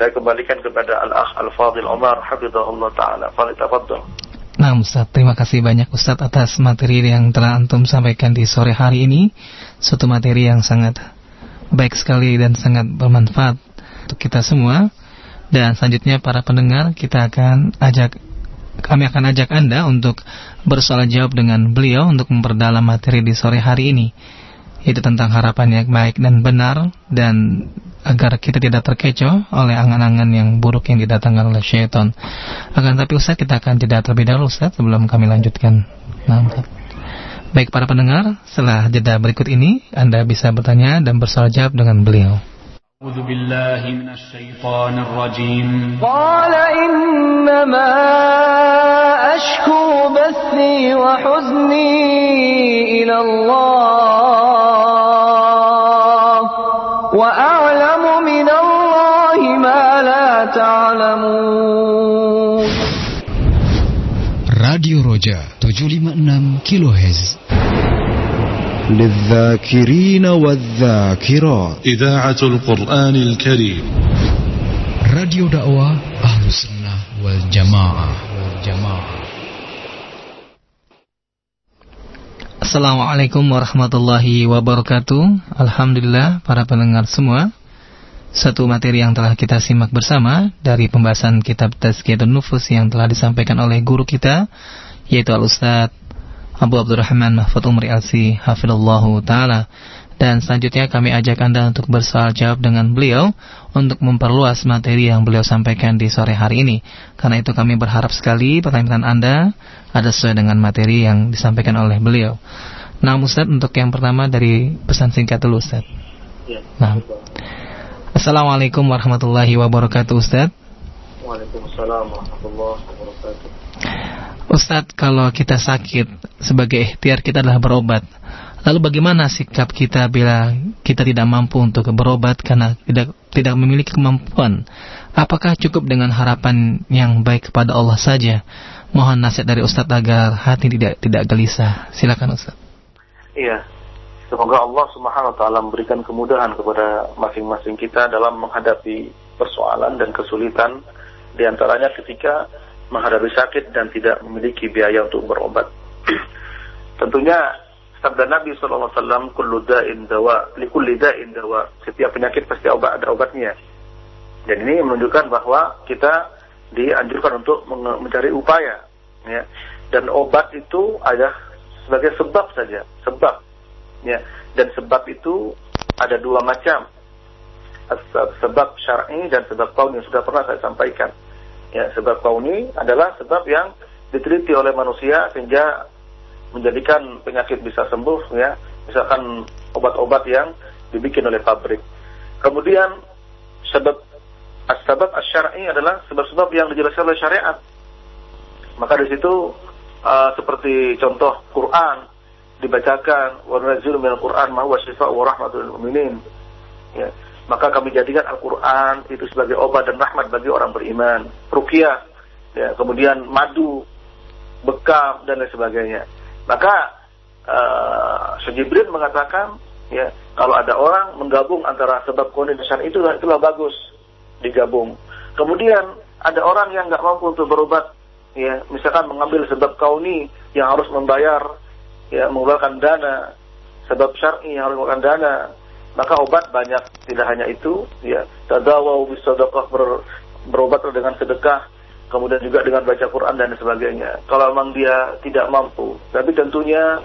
saya kembalikan kepada Al-Akh Al-Fadil Umar Hafizahullah Ta'ala. Falitafadol Nah Ustaz, terima kasih banyak Ustaz atas materi yang telah Antum sampaikan di sore hari ini. Suatu materi yang sangat baik sekali dan sangat bermanfaat untuk kita semua. Dan selanjutnya para pendengar kita akan ajak kami akan ajak Anda untuk bersoal jawab dengan beliau untuk memperdalam materi di sore hari ini Itu tentang harapan yang baik dan benar dan agar kita tidak terkecoh oleh angan-angan yang buruk yang didatangkan oleh syaitan. Akan tapi Ustaz kita akan jeda terlebih dahulu Ustaz sebelum kami lanjutkan. Nah, Baik para pendengar, setelah jeda berikut ini Anda bisa bertanya dan bersoal jawab dengan beliau. أعوذ بالله من الشيطان الرجيم قال إنما أشكو بثي وحزني إلى الله راديو رجاء 756 كيلو هز للذاكرين والذاكرات إذاعة القرآن الكريم راديو دعوة أهل السنة والجماعة والجماعة Assalamualaikum warahmatullahi wabarakatuh Alhamdulillah para pendengar semua satu materi yang telah kita simak bersama Dari pembahasan kitab Tazkiyatun Nufus Yang telah disampaikan oleh guru kita Yaitu Al-Ustadz Abu Abdurrahman Mahfud Umri Alsi Hafidullahu Ta'ala dan selanjutnya kami ajak Anda untuk bersoal jawab dengan beliau untuk memperluas materi yang beliau sampaikan di sore hari ini. Karena itu kami berharap sekali pertanyaan Anda ada sesuai dengan materi yang disampaikan oleh beliau. Nah Ustaz untuk yang pertama dari pesan singkat dulu Ustaz. Ya, nah. Assalamualaikum warahmatullahi wabarakatuh Ustaz. Waalaikumsalam warahmatullahi wabarakatuh. Ustadz, kalau kita sakit, sebagai ikhtiar kita adalah berobat. Lalu bagaimana sikap kita bila kita tidak mampu untuk berobat karena tidak tidak memiliki kemampuan? Apakah cukup dengan harapan yang baik kepada Allah saja? Mohon nasihat dari Ustadz agar hati tidak tidak gelisah. Silakan Ustadz. Iya. Semoga Allah Subhanahu wa taala memberikan kemudahan kepada masing-masing kita dalam menghadapi persoalan dan kesulitan di antaranya ketika menghadapi sakit dan tidak memiliki biaya untuk berobat. Tentunya sabda Nabi SAW, kullu da'in dawa, likulli da'in dawa. Setiap penyakit pasti obat, ada obatnya. Dan ini menunjukkan bahwa kita dianjurkan untuk mencari upaya. Ya. Dan obat itu ada sebagai sebab saja, sebab. Ya. Dan sebab itu ada dua macam. Sebab syar'i dan sebab kaun yang sudah pernah saya sampaikan. Ya, sebab kauni adalah sebab yang diteliti oleh manusia sehingga menjadikan penyakit bisa sembuh ya misalkan obat-obat yang dibikin oleh pabrik kemudian sebab sebab asyari adalah sebab-sebab yang dijelaskan oleh syariat maka di situ uh, seperti contoh Quran dibacakan wa nunazzilu minal Quran ma huwa syifaa'un wa rahmatul ya. Maka kami jadikan Al-Qur'an itu sebagai obat dan rahmat bagi orang beriman. Ruqyah ya kemudian madu bekam dan lain sebagainya. Maka uh, Jibril mengatakan ya kalau ada orang menggabung antara sebab kauni dan itu itulah bagus digabung. Kemudian ada orang yang nggak mampu untuk berobat ya misalkan mengambil sebab kauni yang harus membayar ya mengeluarkan dana sebab syar'i yang harus mengeluarkan dana maka obat banyak tidak hanya itu ya tadawau bisadaqah ber berobat dengan sedekah, kemudian juga dengan baca Quran dan sebagainya. Kalau memang dia tidak mampu, tapi tentunya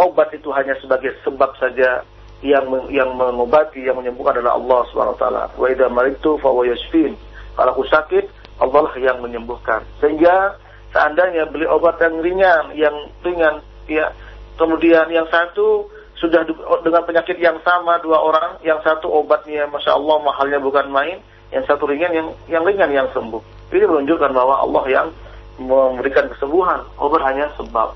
obat itu hanya sebagai sebab saja yang yang mengobati, yang menyembuhkan adalah Allah Subhanahu wa taala. Wa idza maritu fa yashfin. Kalau aku sakit, Allah yang menyembuhkan. Sehingga seandainya beli obat yang ringan, yang ringan, ya, kemudian yang satu sudah dengan penyakit yang sama dua orang, yang satu obatnya masya Allah mahalnya bukan main, yang satu ringan yang yang ringan yang sembuh. Ini menunjukkan bahwa Allah yang memberikan kesembuhan, obat hanya sebab.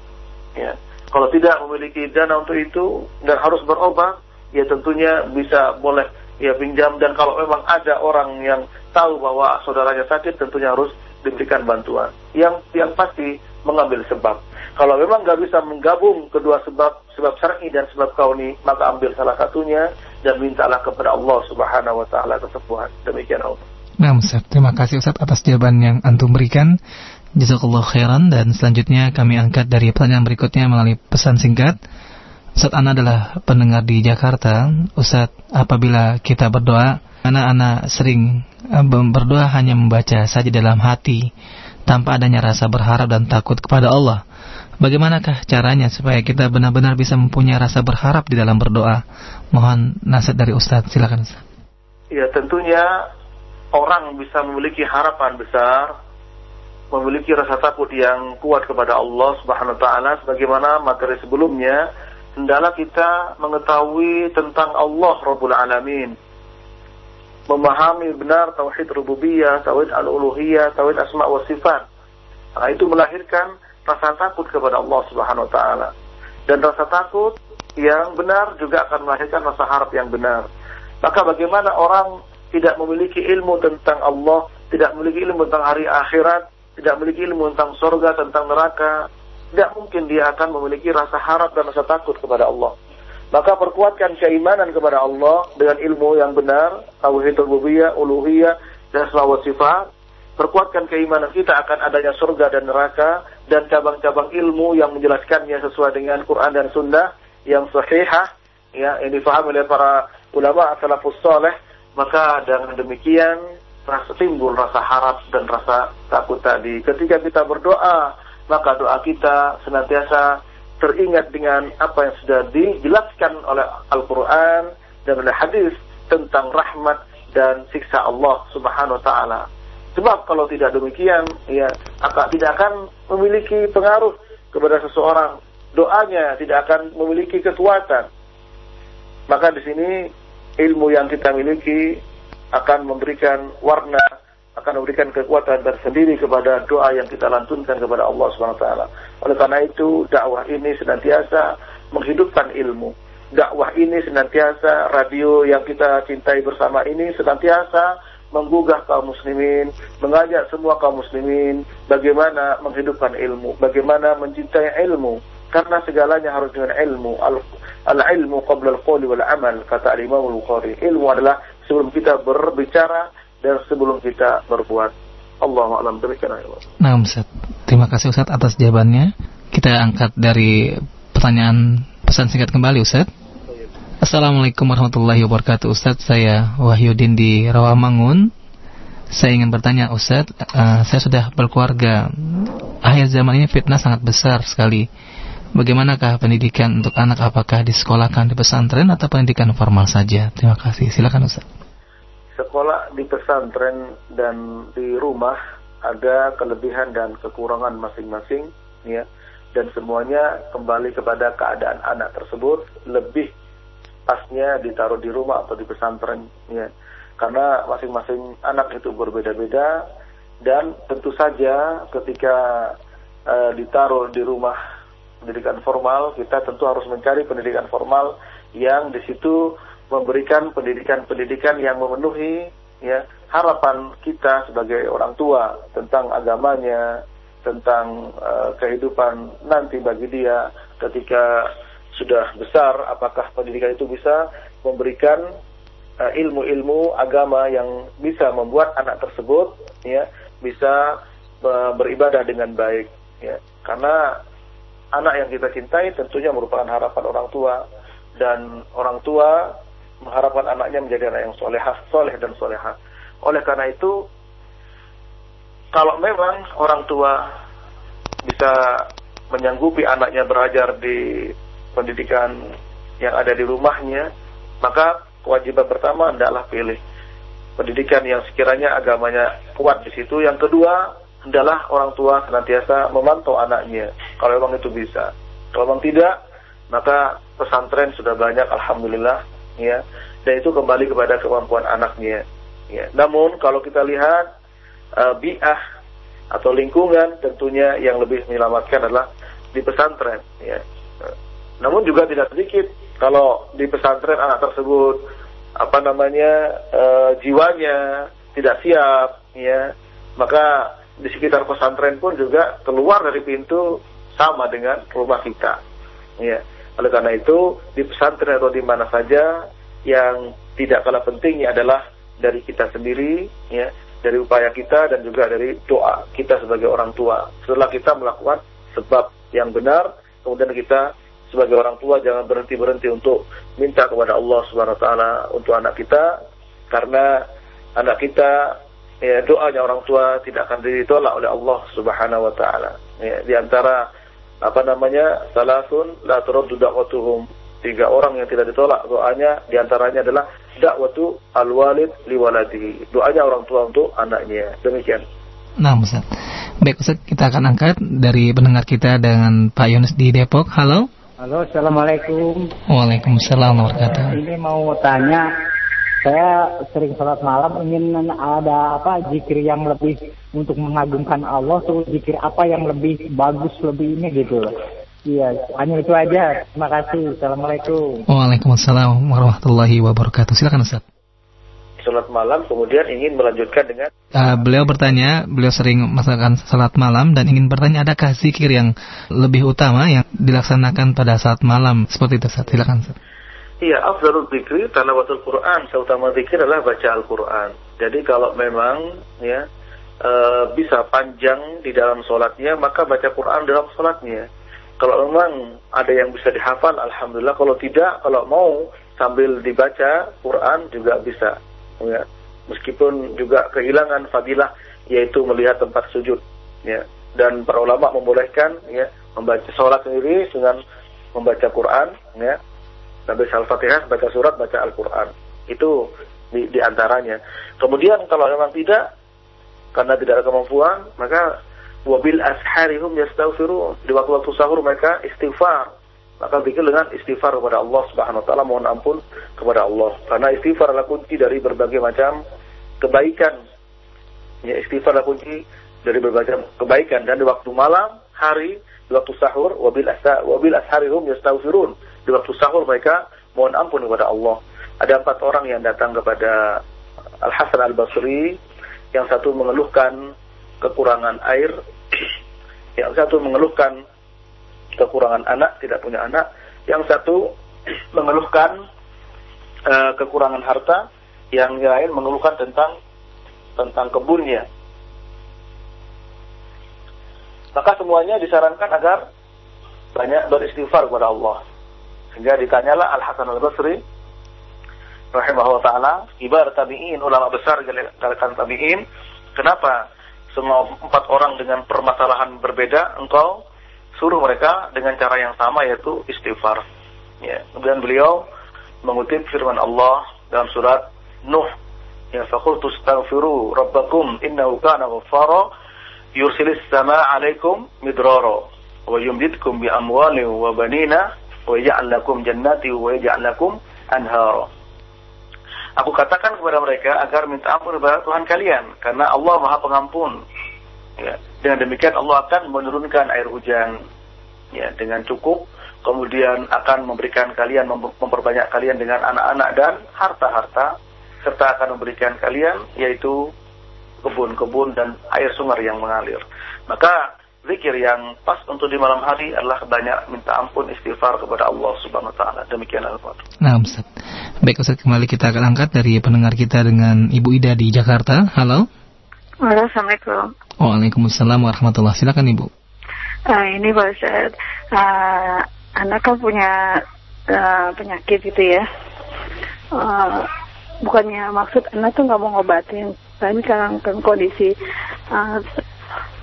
Ya. Kalau tidak memiliki dana untuk itu dan harus berobat, ya tentunya bisa boleh ya pinjam dan kalau memang ada orang yang tahu bahwa saudaranya sakit tentunya harus diberikan bantuan. Yang yang pasti mengambil sebab. Kalau memang nggak bisa menggabung kedua sebab, sebab syar'i dan sebab kauni, maka ambil salah satunya dan mintalah kepada Allah Subhanahu wa taala kesembuhan. Demikian Allah. Nah, Ustaz, terima kasih Ustaz atas jawaban yang antum berikan. Jazakallah khairan dan selanjutnya kami angkat dari pertanyaan berikutnya melalui pesan singkat. Ustaz Ana adalah pendengar di Jakarta. Ustaz, apabila kita berdoa, anak-anak sering eh, berdoa hanya membaca saja dalam hati tanpa adanya rasa berharap dan takut kepada Allah. Bagaimanakah caranya supaya kita benar-benar bisa mempunyai rasa berharap di dalam berdoa? Mohon nasihat dari Ustaz, silakan Ustaz. Ya, tentunya orang bisa memiliki harapan besar, memiliki rasa takut yang kuat kepada Allah Subhanahu wa taala sebagaimana materi sebelumnya, hendaklah kita mengetahui tentang Allah Rabbul Alamin. Memahami benar tauhid rububiyah, tauhid al-uluhiyah, tauhid asma wa sifat. Nah, itu melahirkan rasa takut kepada Allah Subhanahu wa taala. Dan rasa takut yang benar juga akan melahirkan rasa harap yang benar. Maka bagaimana orang tidak memiliki ilmu tentang Allah, tidak memiliki ilmu tentang hari akhirat, tidak memiliki ilmu tentang surga, tentang neraka, tidak mungkin dia akan memiliki rasa harap dan rasa takut kepada Allah. Maka perkuatkan keimanan kepada Allah dengan ilmu yang benar, tauhid rububiyah, uluhiyah, dan selawat sifat. Perkuatkan keimanan kita akan adanya surga dan neraka dan cabang-cabang ilmu yang menjelaskannya sesuai dengan Quran dan Sunnah yang sahihah. Ya yang difahami oleh para ulama salafus saleh. Maka dengan demikian rasa timbul rasa harap dan rasa takut tadi. Ketika kita berdoa maka doa kita senantiasa teringat dengan apa yang sudah dijelaskan oleh Al-Quran dan oleh hadis tentang rahmat dan siksa Allah Subhanahu wa taala. Sebab kalau tidak demikian, ya akan tidak akan memiliki pengaruh kepada seseorang. Doanya tidak akan memiliki kekuatan. Maka di sini ilmu yang kita miliki akan memberikan warna, akan memberikan kekuatan tersendiri kepada doa yang kita lantunkan kepada Allah Subhanahu wa taala. Oleh karena itu, dakwah ini senantiasa menghidupkan ilmu. Dakwah ini senantiasa radio yang kita cintai bersama ini senantiasa menggugah kaum muslimin, mengajak semua kaum muslimin bagaimana menghidupkan ilmu, bagaimana mencintai ilmu. Karena segalanya harus dengan ilmu. Al-ilmu qabla al-qawli wal amal, kata Imam Al-Bukhari. Ilmu adalah sebelum kita berbicara dan sebelum kita berbuat. Allah alam demikian Allah. Nah, Ustaz. Terima kasih Ustaz atas jawabannya. Kita angkat dari pertanyaan pesan singkat kembali Ustaz. Assalamualaikum warahmatullahi wabarakatuh Ustadz saya Wahyudin di Rawamangun Saya ingin bertanya Ustadz uh, Saya sudah berkeluarga Akhir zaman ini fitnah sangat besar sekali Bagaimanakah pendidikan untuk anak Apakah disekolahkan di pesantren Atau pendidikan formal saja Terima kasih Silakan Ustadz Sekolah di pesantren dan di rumah Ada kelebihan dan kekurangan masing-masing. Ya. Dan semuanya kembali kepada keadaan anak tersebut. Lebih pasnya ditaruh di rumah atau di pesantren ya. Karena masing-masing anak itu berbeda-beda. Dan tentu saja ketika uh, ditaruh di rumah pendidikan formal kita tentu harus mencari pendidikan formal yang di situ memberikan pendidikan-pendidikan yang memenuhi ya harapan kita sebagai orang tua tentang agamanya tentang uh, kehidupan nanti bagi dia ketika sudah besar, apakah pendidikan itu bisa memberikan uh, ilmu-ilmu agama yang bisa membuat anak tersebut ya bisa uh, beribadah dengan baik ya. Karena anak yang kita cintai tentunya merupakan harapan orang tua dan orang tua mengharapkan anaknya menjadi anak yang solehah, soleh dan solehah. Oleh karena itu kalau memang orang tua bisa menyanggupi anaknya belajar di pendidikan yang ada di rumahnya, maka kewajiban pertama adalah pilih pendidikan yang sekiranya agamanya kuat di situ. Yang kedua adalah orang tua senantiasa memantau anaknya kalau memang itu bisa. Kalau memang tidak, maka pesantren sudah banyak alhamdulillah ya. Dan itu kembali kepada kemampuan anaknya. Ya. Namun kalau kita lihat uh, biah atau lingkungan tentunya yang lebih menyelamatkan adalah di pesantren ya. Namun juga tidak sedikit kalau di pesantren anak tersebut apa namanya e, jiwanya tidak siap ya maka di sekitar pesantren pun juga keluar dari pintu sama dengan rumah kita ya oleh karena itu di pesantren atau di mana saja yang tidak kalah pentingnya adalah dari kita sendiri ya dari upaya kita dan juga dari doa kita sebagai orang tua setelah kita melakukan sebab yang benar kemudian kita sebagai orang tua jangan berhenti berhenti untuk minta kepada Allah Subhanahu Wa Taala untuk anak kita karena anak kita ya, doanya orang tua tidak akan ditolak oleh Allah Subhanahu Wa Taala. Ya, di antara apa namanya salasun la turaddu da'watuhum tiga orang yang tidak ditolak doanya di antaranya adalah dakwatu al-walid liwaladihi doanya orang tua untuk anaknya demikian Nah, Ustaz. Baik, Ustaz, kita akan angkat dari pendengar kita dengan Pak Yunus di Depok. Halo. Halo, Assalamualaikum. Waalaikumsalam warahmatullahi Ini mau tanya, saya sering sholat malam ingin ada apa zikir yang lebih untuk mengagungkan Allah tuh zikir apa yang lebih bagus lebih ini gitu Iya, hanya itu aja. Terima kasih. Assalamualaikum. Waalaikumsalam warahmatullahi wabarakatuh. Silakan Ustaz sholat malam kemudian ingin melanjutkan dengan uh, beliau bertanya beliau sering melaksanakan sholat malam dan ingin bertanya adakah zikir yang lebih utama yang dilaksanakan pada saat malam seperti itu Ustaz silakan Ustaz Iya, afdalul zikri tilawatul Quran. Seutama zikir adalah baca Al-Quran. Jadi kalau memang ya e, bisa panjang di dalam sholatnya, maka baca Quran dalam sholatnya. Kalau memang ada yang bisa dihafal, alhamdulillah. Kalau tidak, kalau mau sambil dibaca Quran juga bisa ya meskipun juga kehilangan fadilah yaitu melihat tempat sujud ya dan para ulama membolehkan ya membaca sholat sendiri dengan membaca Quran ya baca al-fatihah baca surat baca Al-Quran. Itu di, di antaranya. Kemudian kalau memang tidak karena tidak ada kemampuan maka wabil asharihum yastaghfirun. Di waktu-waktu sahur mereka istighfar. Maka zikir dengan istighfar kepada Allah Subhanahu wa taala mohon ampun kepada Allah. Karena istighfar adalah kunci dari berbagai macam kebaikan. Ya istighfar adalah kunci dari berbagai kebaikan. Dan di waktu malam hari di waktu sahur wabil wabil asharihum yastaghfirun di waktu sahur mereka mohon ampun kepada Allah ada empat orang yang datang kepada Al Hasan Al Basri yang satu mengeluhkan kekurangan air yang satu mengeluhkan kekurangan anak, tidak punya anak. Yang satu mengeluhkan uh, kekurangan harta, yang lain mengeluhkan tentang tentang kebunnya. Maka semuanya disarankan agar banyak beristighfar kepada Allah. Sehingga ditanyalah Al Hasan Al Basri rahimahullah taala, ibarat tabi'in, ulama besar galakan tabi'in, kenapa semua empat orang dengan permasalahan berbeda engkau suruh mereka dengan cara yang sama yaitu istighfar. Ya, kemudian beliau mengutip firman Allah dalam surat Nuh ya faqultu astaghfiru rabbakum innahu kana ghaffara yursilis samaa 'alaikum midrara wa yumditkum bi amwalin wa banina wa jannati wa anhara. Aku katakan kepada mereka agar minta ampun kepada Tuhan kalian karena Allah Maha Pengampun Ya, dengan demikian Allah akan menurunkan air hujan ya dengan cukup kemudian akan memberikan kalian memperbanyak kalian dengan anak-anak dan harta-harta serta akan memberikan kalian yaitu kebun-kebun dan air sungai yang mengalir. Maka zikir yang pas untuk di malam hari adalah banyak minta ampun istighfar kepada Allah Subhanahu wa taala. Demikian Al-Fatihah. Nah, Ustaz. Baik Ustaz, kembali kita akan angkat dari pendengar kita dengan Ibu Ida di Jakarta. Halo. Halo, Assalamualaikum. Waalaikumsalam warahmatullahi Silakan Ibu. Uh, ini Pak Ustaz, uh, anak kan punya uh, penyakit gitu ya. Uh, bukannya maksud anak tuh nggak mau ngobatin, tapi kan, kan kondisi uh,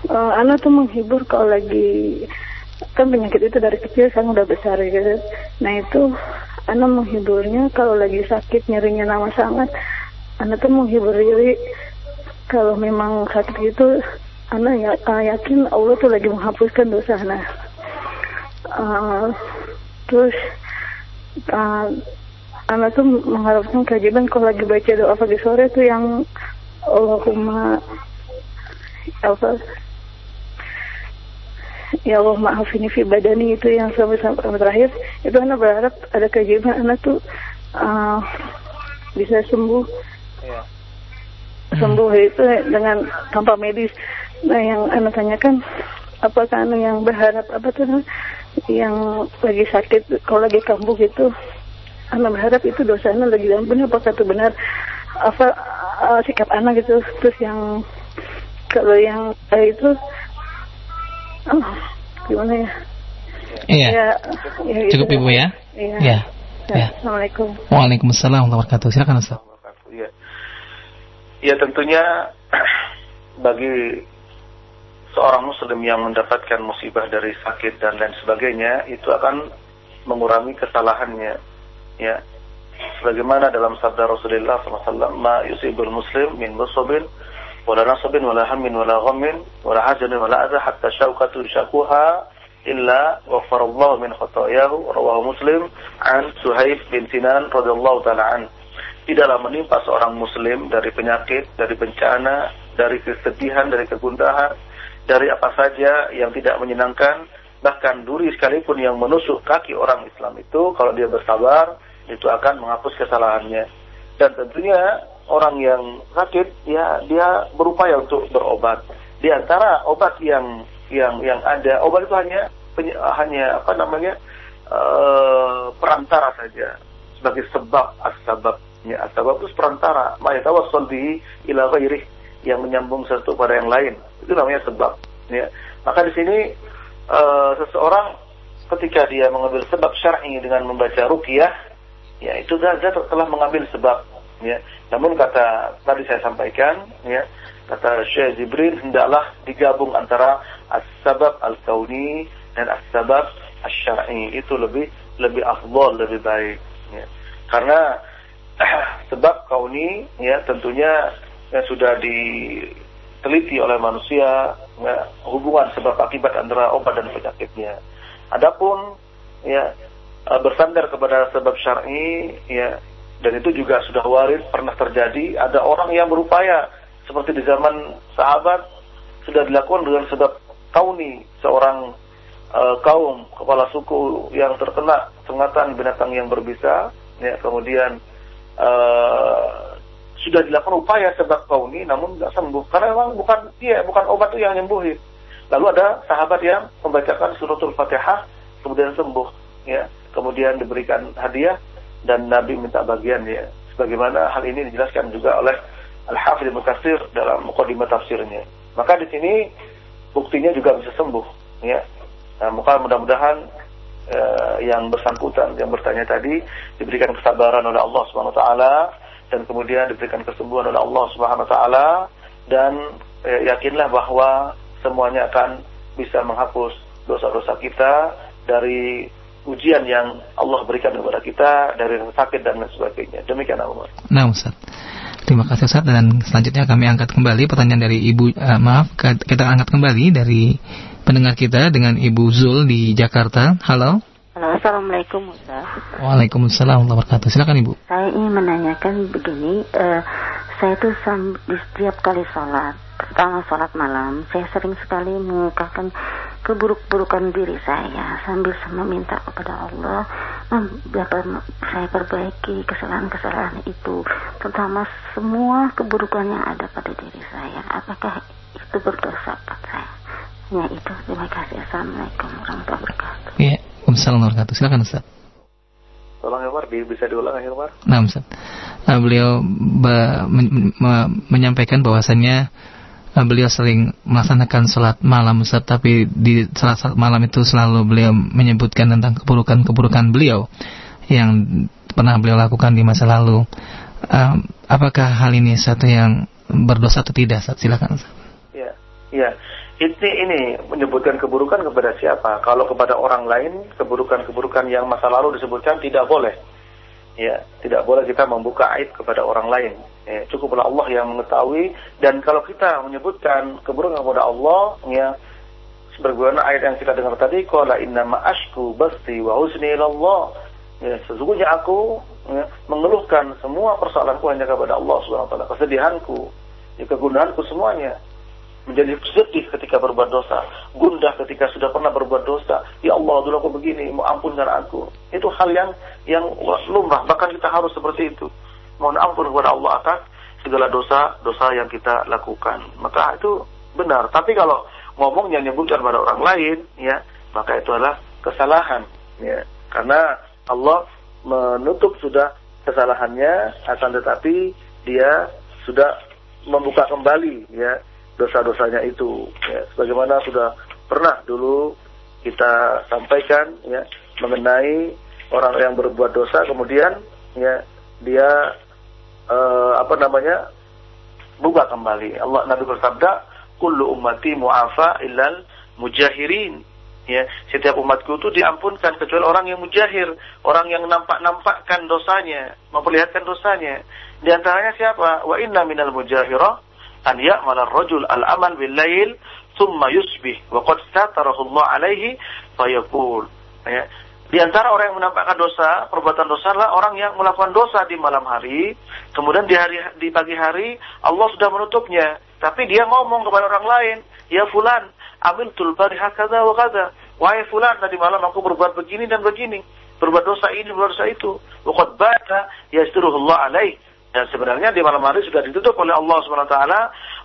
uh, anak tuh menghibur kalau lagi kan penyakit itu dari kecil kan udah besar gitu. Nah itu anak menghiburnya kalau lagi sakit nyerinya nama sangat. Anak tuh menghibur diri kalau memang sakit gitu anak ya, uh, yakin Allah tuh lagi menghapuskan dosa anak. Uh, terus uh, anak tuh mengharapkan kewajiban kalau lagi baca doa pagi sore tuh yang Allahumma apa ya Allah maafin fi badani itu yang sampai sampai terakhir. Itu anak berharap ada keajaiban anak tuh uh, bisa sembuh. Ya. sembuh itu dengan tanpa medis. Nah yang anak tanyakan apakah anak yang berharap apa tuh yang lagi sakit kalau lagi kambuh gitu anak berharap itu dosa anak lagi diampuni apakah itu benar? Apa uh, sikap anak gitu. Terus yang kalau yang uh, itu oh, gimana ya Iya. ya, ya gitu Cukup. Ibu ya? Iya. Ya. Ya, Ya. Assalamualaikum. Waalaikumsalam warahmatullahi wabarakatuh. Silakan Ustaz. Ya. ya tentunya bagi seorang muslim yang mendapatkan musibah dari sakit dan lain sebagainya itu akan mengurangi kesalahannya ya sebagaimana dalam sabda Rasulullah SAW ma yusibul muslim min musabin wala nasabin wala hammin wala ghammin wala hajanin wala adha hatta syaukatu syakuha illa wafarallahu min khotoyahu rawahu muslim an Suhaib bin Sinan radhiyallahu taala an tidaklah menimpa seorang muslim dari penyakit, dari bencana, dari kesedihan, dari kegundahan, dari apa saja yang tidak menyenangkan, bahkan duri sekalipun yang menusuk kaki orang Islam itu kalau dia bersabar itu akan menghapus kesalahannya. Dan tentunya orang yang sakit ya dia berupaya untuk berobat. Di antara obat yang yang yang ada, obat itu hanya hanya apa namanya eh, perantara saja. Sebagai sebab as-sabab ya as-sabab itu perantara. Ma yatawassul bihi ila yang menyambung satu pada yang lain. Itu namanya sebab ya. Maka di sini eh, seseorang ketika dia mengambil sebab syar'i dengan membaca ruqyah ya itu dia telah mengambil sebab ya. Namun kata tadi saya sampaikan ya kata Syekh Jibril hendaklah digabung antara as-sabab al-kauni dan as-sabab asy-syar'i. Itu lebih lebih afdal lebih baik ya. karena sebab kauni ya tentunya ya, sudah diteliti oleh manusia ya, hubungan sebab akibat antara obat dan penyakitnya. Adapun ya eh, bersandar kepada sebab syar'i ya dan itu juga sudah waris pernah terjadi. Ada orang yang berupaya seperti di zaman sahabat sudah dilakukan dengan sebab kauni seorang eh, kaum kepala suku yang terkena sengatan binatang yang berbisa. Ya kemudian eh, sudah dilakukan upaya sebab kauni namun nggak sembuh. Karena memang bukan dia bukan obat itu yang nyembuhin lalu ada sahabat yang membacakan suratul fatihah kemudian sembuh. Ya kemudian diberikan hadiah dan Nabi minta bagian ya. Sebagaimana hal ini dijelaskan juga oleh Al-Hafidh Ibnu Katsir dalam mukadimah tafsirnya. Maka di sini buktinya juga bisa sembuh ya. Nah, maka mudah-mudahan eh, yang bersangkutan yang bertanya tadi diberikan kesabaran oleh Allah Subhanahu wa taala dan kemudian diberikan kesembuhan oleh Allah Subhanahu wa taala dan eh, yakinlah bahwa semuanya akan bisa menghapus dosa-dosa kita dari ujian yang Allah berikan kepada kita dari sakit dan lain sebagainya. Demikian Allah. Nah Ustaz Terima kasih Ustaz dan selanjutnya kami angkat kembali pertanyaan dari Ibu eh, maaf kita angkat kembali dari pendengar kita dengan Ibu Zul di Jakarta. Halo. Halo, Assalamualaikum Ustaz. Waalaikumsalam warahmatullahi wabarakatuh. Silakan Ibu. Saya ingin menanyakan begini, eh, saya tuh sam- di setiap kali sholat, pertama sholat malam, saya sering sekali mengukakan keburuk-burukan diri saya sambil meminta kepada Allah dapat saya perbaiki kesalahan-kesalahan itu, terutama semua keburukan yang ada pada diri saya. Apakah itu berdosa buat saya? Hanya itu. Terima kasih. Assalamualaikum warahmatullahi wabarakatuh. Iya. Waalaikumsalam warahmatullahi wabarakatuh. Silakan Ustaz. Tolong Hilmar, di- bisa diulang ya Hilmar? Nah, Ustaz. Nah, beliau ba- men- me- menyampaikan bahwasannya beliau sering melaksanakan sholat malam Ustaz, tapi di sholat malam itu selalu beliau menyebutkan tentang keburukan-keburukan beliau yang pernah beliau lakukan di masa lalu. Eh, apakah hal ini satu yang berdosa atau tidak? Ustaz? Silakan Ustaz. Ya, ya. ini ini menyebutkan keburukan kepada siapa? Kalau kepada orang lain, keburukan-keburukan yang masa lalu disebutkan tidak boleh. Ya, tidak boleh kita membuka aib kepada orang lain. Ya, cukuplah Allah yang mengetahui dan kalau kita menyebutkan keburukan kepada Allah, ya sebagaimana ayat yang kita dengar tadi, qala innama ashku basti wa husni ilallah. Ya, sesungguhnya aku ya, mengeluhkan semua persoalanku hanya kepada Allah Subhanahu wa taala, kesedihanku, ya, kegunaanku semuanya menjadi sedih ketika berbuat dosa, gundah ketika sudah pernah berbuat dosa. Ya Allah, dulu aku begini, mau ampunkan aku. Itu hal yang yang lumrah, bahkan kita harus seperti itu. Mohon ampun kepada Allah atas segala dosa-dosa yang kita lakukan. Maka itu benar. Tapi kalau ngomongnya nyebutkan pada orang lain, ya, maka itu adalah kesalahan, ya. Karena Allah menutup sudah kesalahannya, akan tetapi dia sudah membuka kembali, ya, dosa-dosanya itu. Ya sebagaimana sudah pernah dulu kita sampaikan ya mengenai orang yang berbuat dosa kemudian ya dia uh, apa namanya buka kembali. Allah Nabi bersabda kullu ummati mu'afa illal mujahirin. Ya setiap umatku itu diampunkan kecuali orang yang mujahir orang yang nampak-nampakkan dosanya memperlihatkan dosanya. Di antaranya siapa? Wa inna minal mujahirah an ya'mal ar-rajul al-amal bil lail thumma yusbih wa qad satarahu Allah alaihi fayaqul ya di antara orang yang menampakkan dosa, perbuatan dosa adalah orang yang melakukan dosa di malam hari, kemudian di hari di pagi hari Allah sudah menutupnya, tapi dia ngomong kepada orang lain, "Ya fulan, amiltul bariha kadza wa kadza." Wahai fulan, tadi malam aku berbuat begini dan begini, berbuat dosa ini, berbuat dosa itu. Wa qad bata yasturuhullah alaih. Dan sebenarnya di malam hari sudah ditutup oleh Allah Subhanahu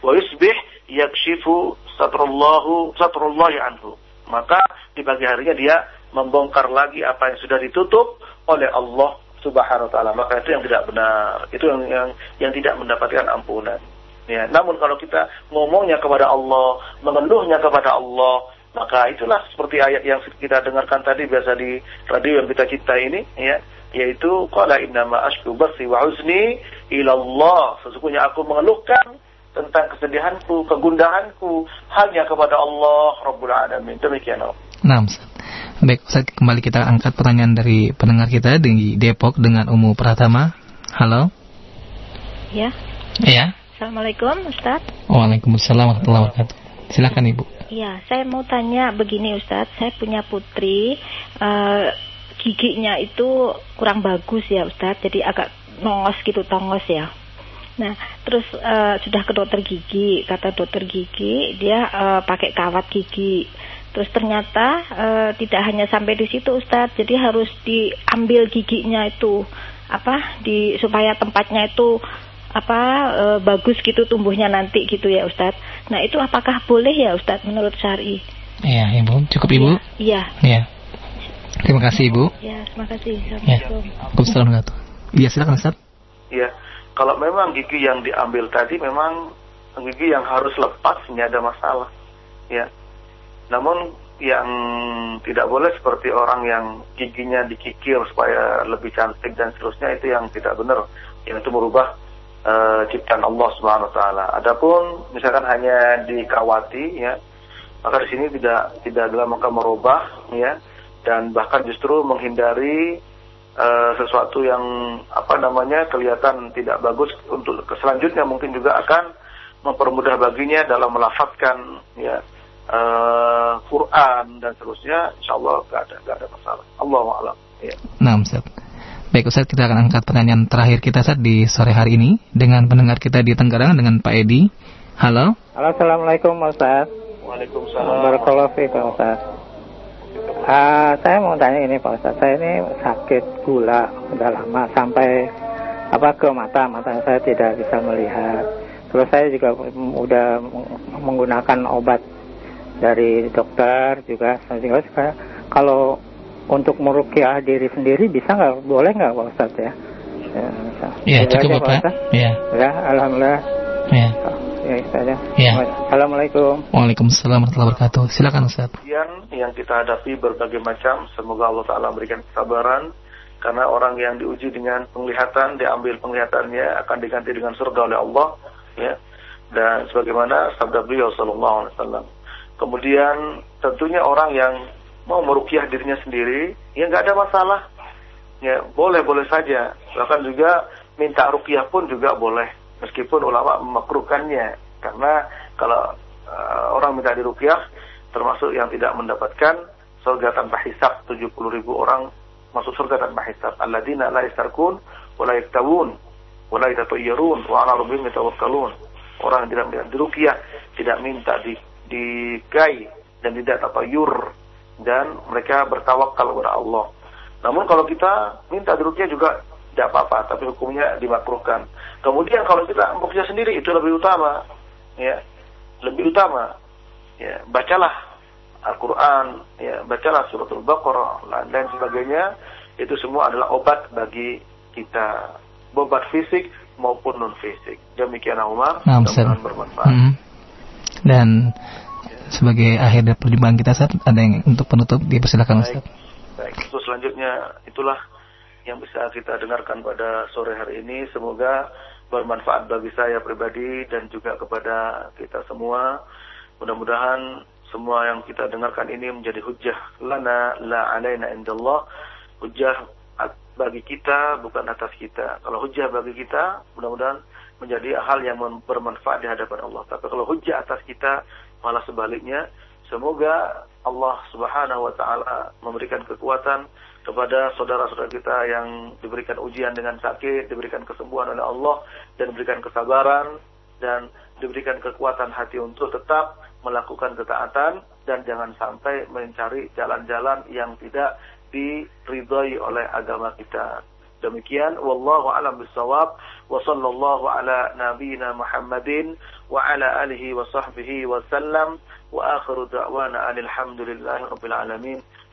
wa yusbih yakshifu satrullahu satrullahi anhu. Maka di pagi harinya dia membongkar lagi apa yang sudah ditutup oleh Allah Subhanahu wa taala. Maka itu yang tidak benar. Itu yang yang, yang tidak mendapatkan ampunan. Ya, namun kalau kita ngomongnya kepada Allah, mengeluhnya kepada Allah, maka itulah seperti ayat yang kita dengarkan tadi biasa di radio yang kita cinta ini, ya, yaitu qala innama ashku basi wa uzni ila Allah sesungguhnya aku mengeluhkan tentang kesedihanku, kegundahanku hanya kepada Allah Rabbul Alamin. Demikian Allah. Nah, Baik, Ustaz, kembali kita angkat pertanyaan dari pendengar kita di Depok dengan Umu Pratama. Halo. Ya. Iya. Assalamualaikum, Ustaz. Waalaikumsalam warahmatullahi wabarakatuh. Silakan Ibu. Iya, saya mau tanya begini Ustaz, saya punya putri uh, giginya itu kurang bagus ya Ustadz, jadi agak nongos gitu tongos ya. Nah, terus uh, sudah ke dokter gigi, kata dokter gigi dia uh, pakai kawat gigi. Terus ternyata uh, tidak hanya sampai di situ Ustadz, jadi harus diambil giginya itu apa di supaya tempatnya itu apa e, bagus gitu tumbuhnya nanti gitu ya Ustadz. Nah itu apakah boleh ya Ustadz menurut syari? Iya Ibu, cukup Ibu. Iya. Iya. Terima kasih Ibu. Ya, terima kasih. Ya. Assalamualaikum. Iya, silakan Ustaz. Iya. Kalau memang gigi yang diambil tadi memang gigi yang harus lepas tidak ada masalah. Ya. Namun yang tidak boleh seperti orang yang giginya dikikir supaya lebih cantik dan seterusnya itu yang tidak benar. Yang itu merubah uh, ciptaan Allah Subhanahu wa taala. Adapun misalkan hanya dikawati ya, maka di sini tidak tidak dalam merubah ya dan bahkan justru menghindari uh, sesuatu yang apa namanya kelihatan tidak bagus untuk selanjutnya mungkin juga akan mempermudah baginya dalam melafatkan ya uh, Quran dan seterusnya. Insyaallah gak ada gak ada masalah. Allah alam. Ya. Nah Ustaz. Baik Ustaz kita akan angkat pertanyaan terakhir kita saat di sore hari ini dengan pendengar kita di Tenggarang dengan Pak Edi. Halo. Halo Assalamualaikum Ustaz. Waalaikumsalam. Barakallahu Ustaz Uh, saya mau tanya ini Pak Ustaz, saya ini sakit gula udah lama sampai apa ke mata, mata saya tidak bisa melihat. Terus saya juga udah menggunakan obat dari dokter juga. Saya kalau untuk merukyah diri sendiri bisa nggak? Boleh nggak Pak Ustaz ya? Ya, ya cukup Pak. Ya. Ya, alhamdulillah. Ya. Ya, saja. Ya. Assalamualaikum. Waalaikumsalam warahmatullahi wabarakatuh. Silakan Ustaz. Yang yang kita hadapi berbagai macam, semoga Allah taala berikan kesabaran karena orang yang diuji dengan penglihatan diambil penglihatannya akan diganti dengan surga oleh Allah ya dan sebagaimana sabda beliau sallallahu alaihi wasallam Kemudian tentunya orang yang mau merukyah dirinya sendiri, ya nggak ada masalah. Ya boleh-boleh saja. Bahkan juga minta rukyah pun juga boleh. Meskipun ulama memakruhkannya. Karena kalau uh, orang minta dirukyah, termasuk yang tidak mendapatkan surga tanpa hisab 70 ribu orang masuk surga tanpa hisab. Alladzina la yastarkun wa la yaktawun wa la yatatayyarun wa ala rabbihim yatawakkalun. Orang yang tidak minta dirukyah tidak minta di digai dan tidak tapayur dan mereka bertawakal kepada Allah. Namun kalau kita minta dirukyah juga tidak apa-apa tapi hukumnya dimakruhkan kemudian kalau kita merukyah sendiri itu lebih utama ya lebih utama ya bacalah Al-Quran, ya, bacalah suratul Baqarah, dan sebagainya, itu semua adalah obat bagi kita. Obat fisik maupun non fisik. Demikian Umar, nah, bermanfaat. Hmm. Dan sebagai akhir dari perjumpaan kita saat ada yang untuk penutup dipersilakan Ustaz. Baik, terus selanjutnya itulah yang bisa kita dengarkan pada sore hari ini. Semoga bermanfaat bagi saya pribadi dan juga kepada kita semua. Mudah-mudahan semua yang kita dengarkan ini menjadi hujah lana la alaina indallah hujah bagi kita bukan atas kita kalau hujah bagi kita mudah-mudahan menjadi hal yang bermanfaat di hadapan Allah tapi kalau hujah atas kita malah sebaliknya semoga Allah Subhanahu wa taala memberikan kekuatan kepada saudara-saudara kita yang diberikan ujian dengan sakit, diberikan kesembuhan oleh Allah dan diberikan kesabaran dan diberikan kekuatan hati untuk tetap melakukan ketaatan dan jangan sampai mencari jalan-jalan yang tidak diridhai oleh agama kita. Demikian wallahu alam bisawab wa sallallahu ala nabiyyina Muhammadin wa ala alihi wa sahbihi wa sallam wa akhiru da'wana alhamdulillahi rabbil alamin.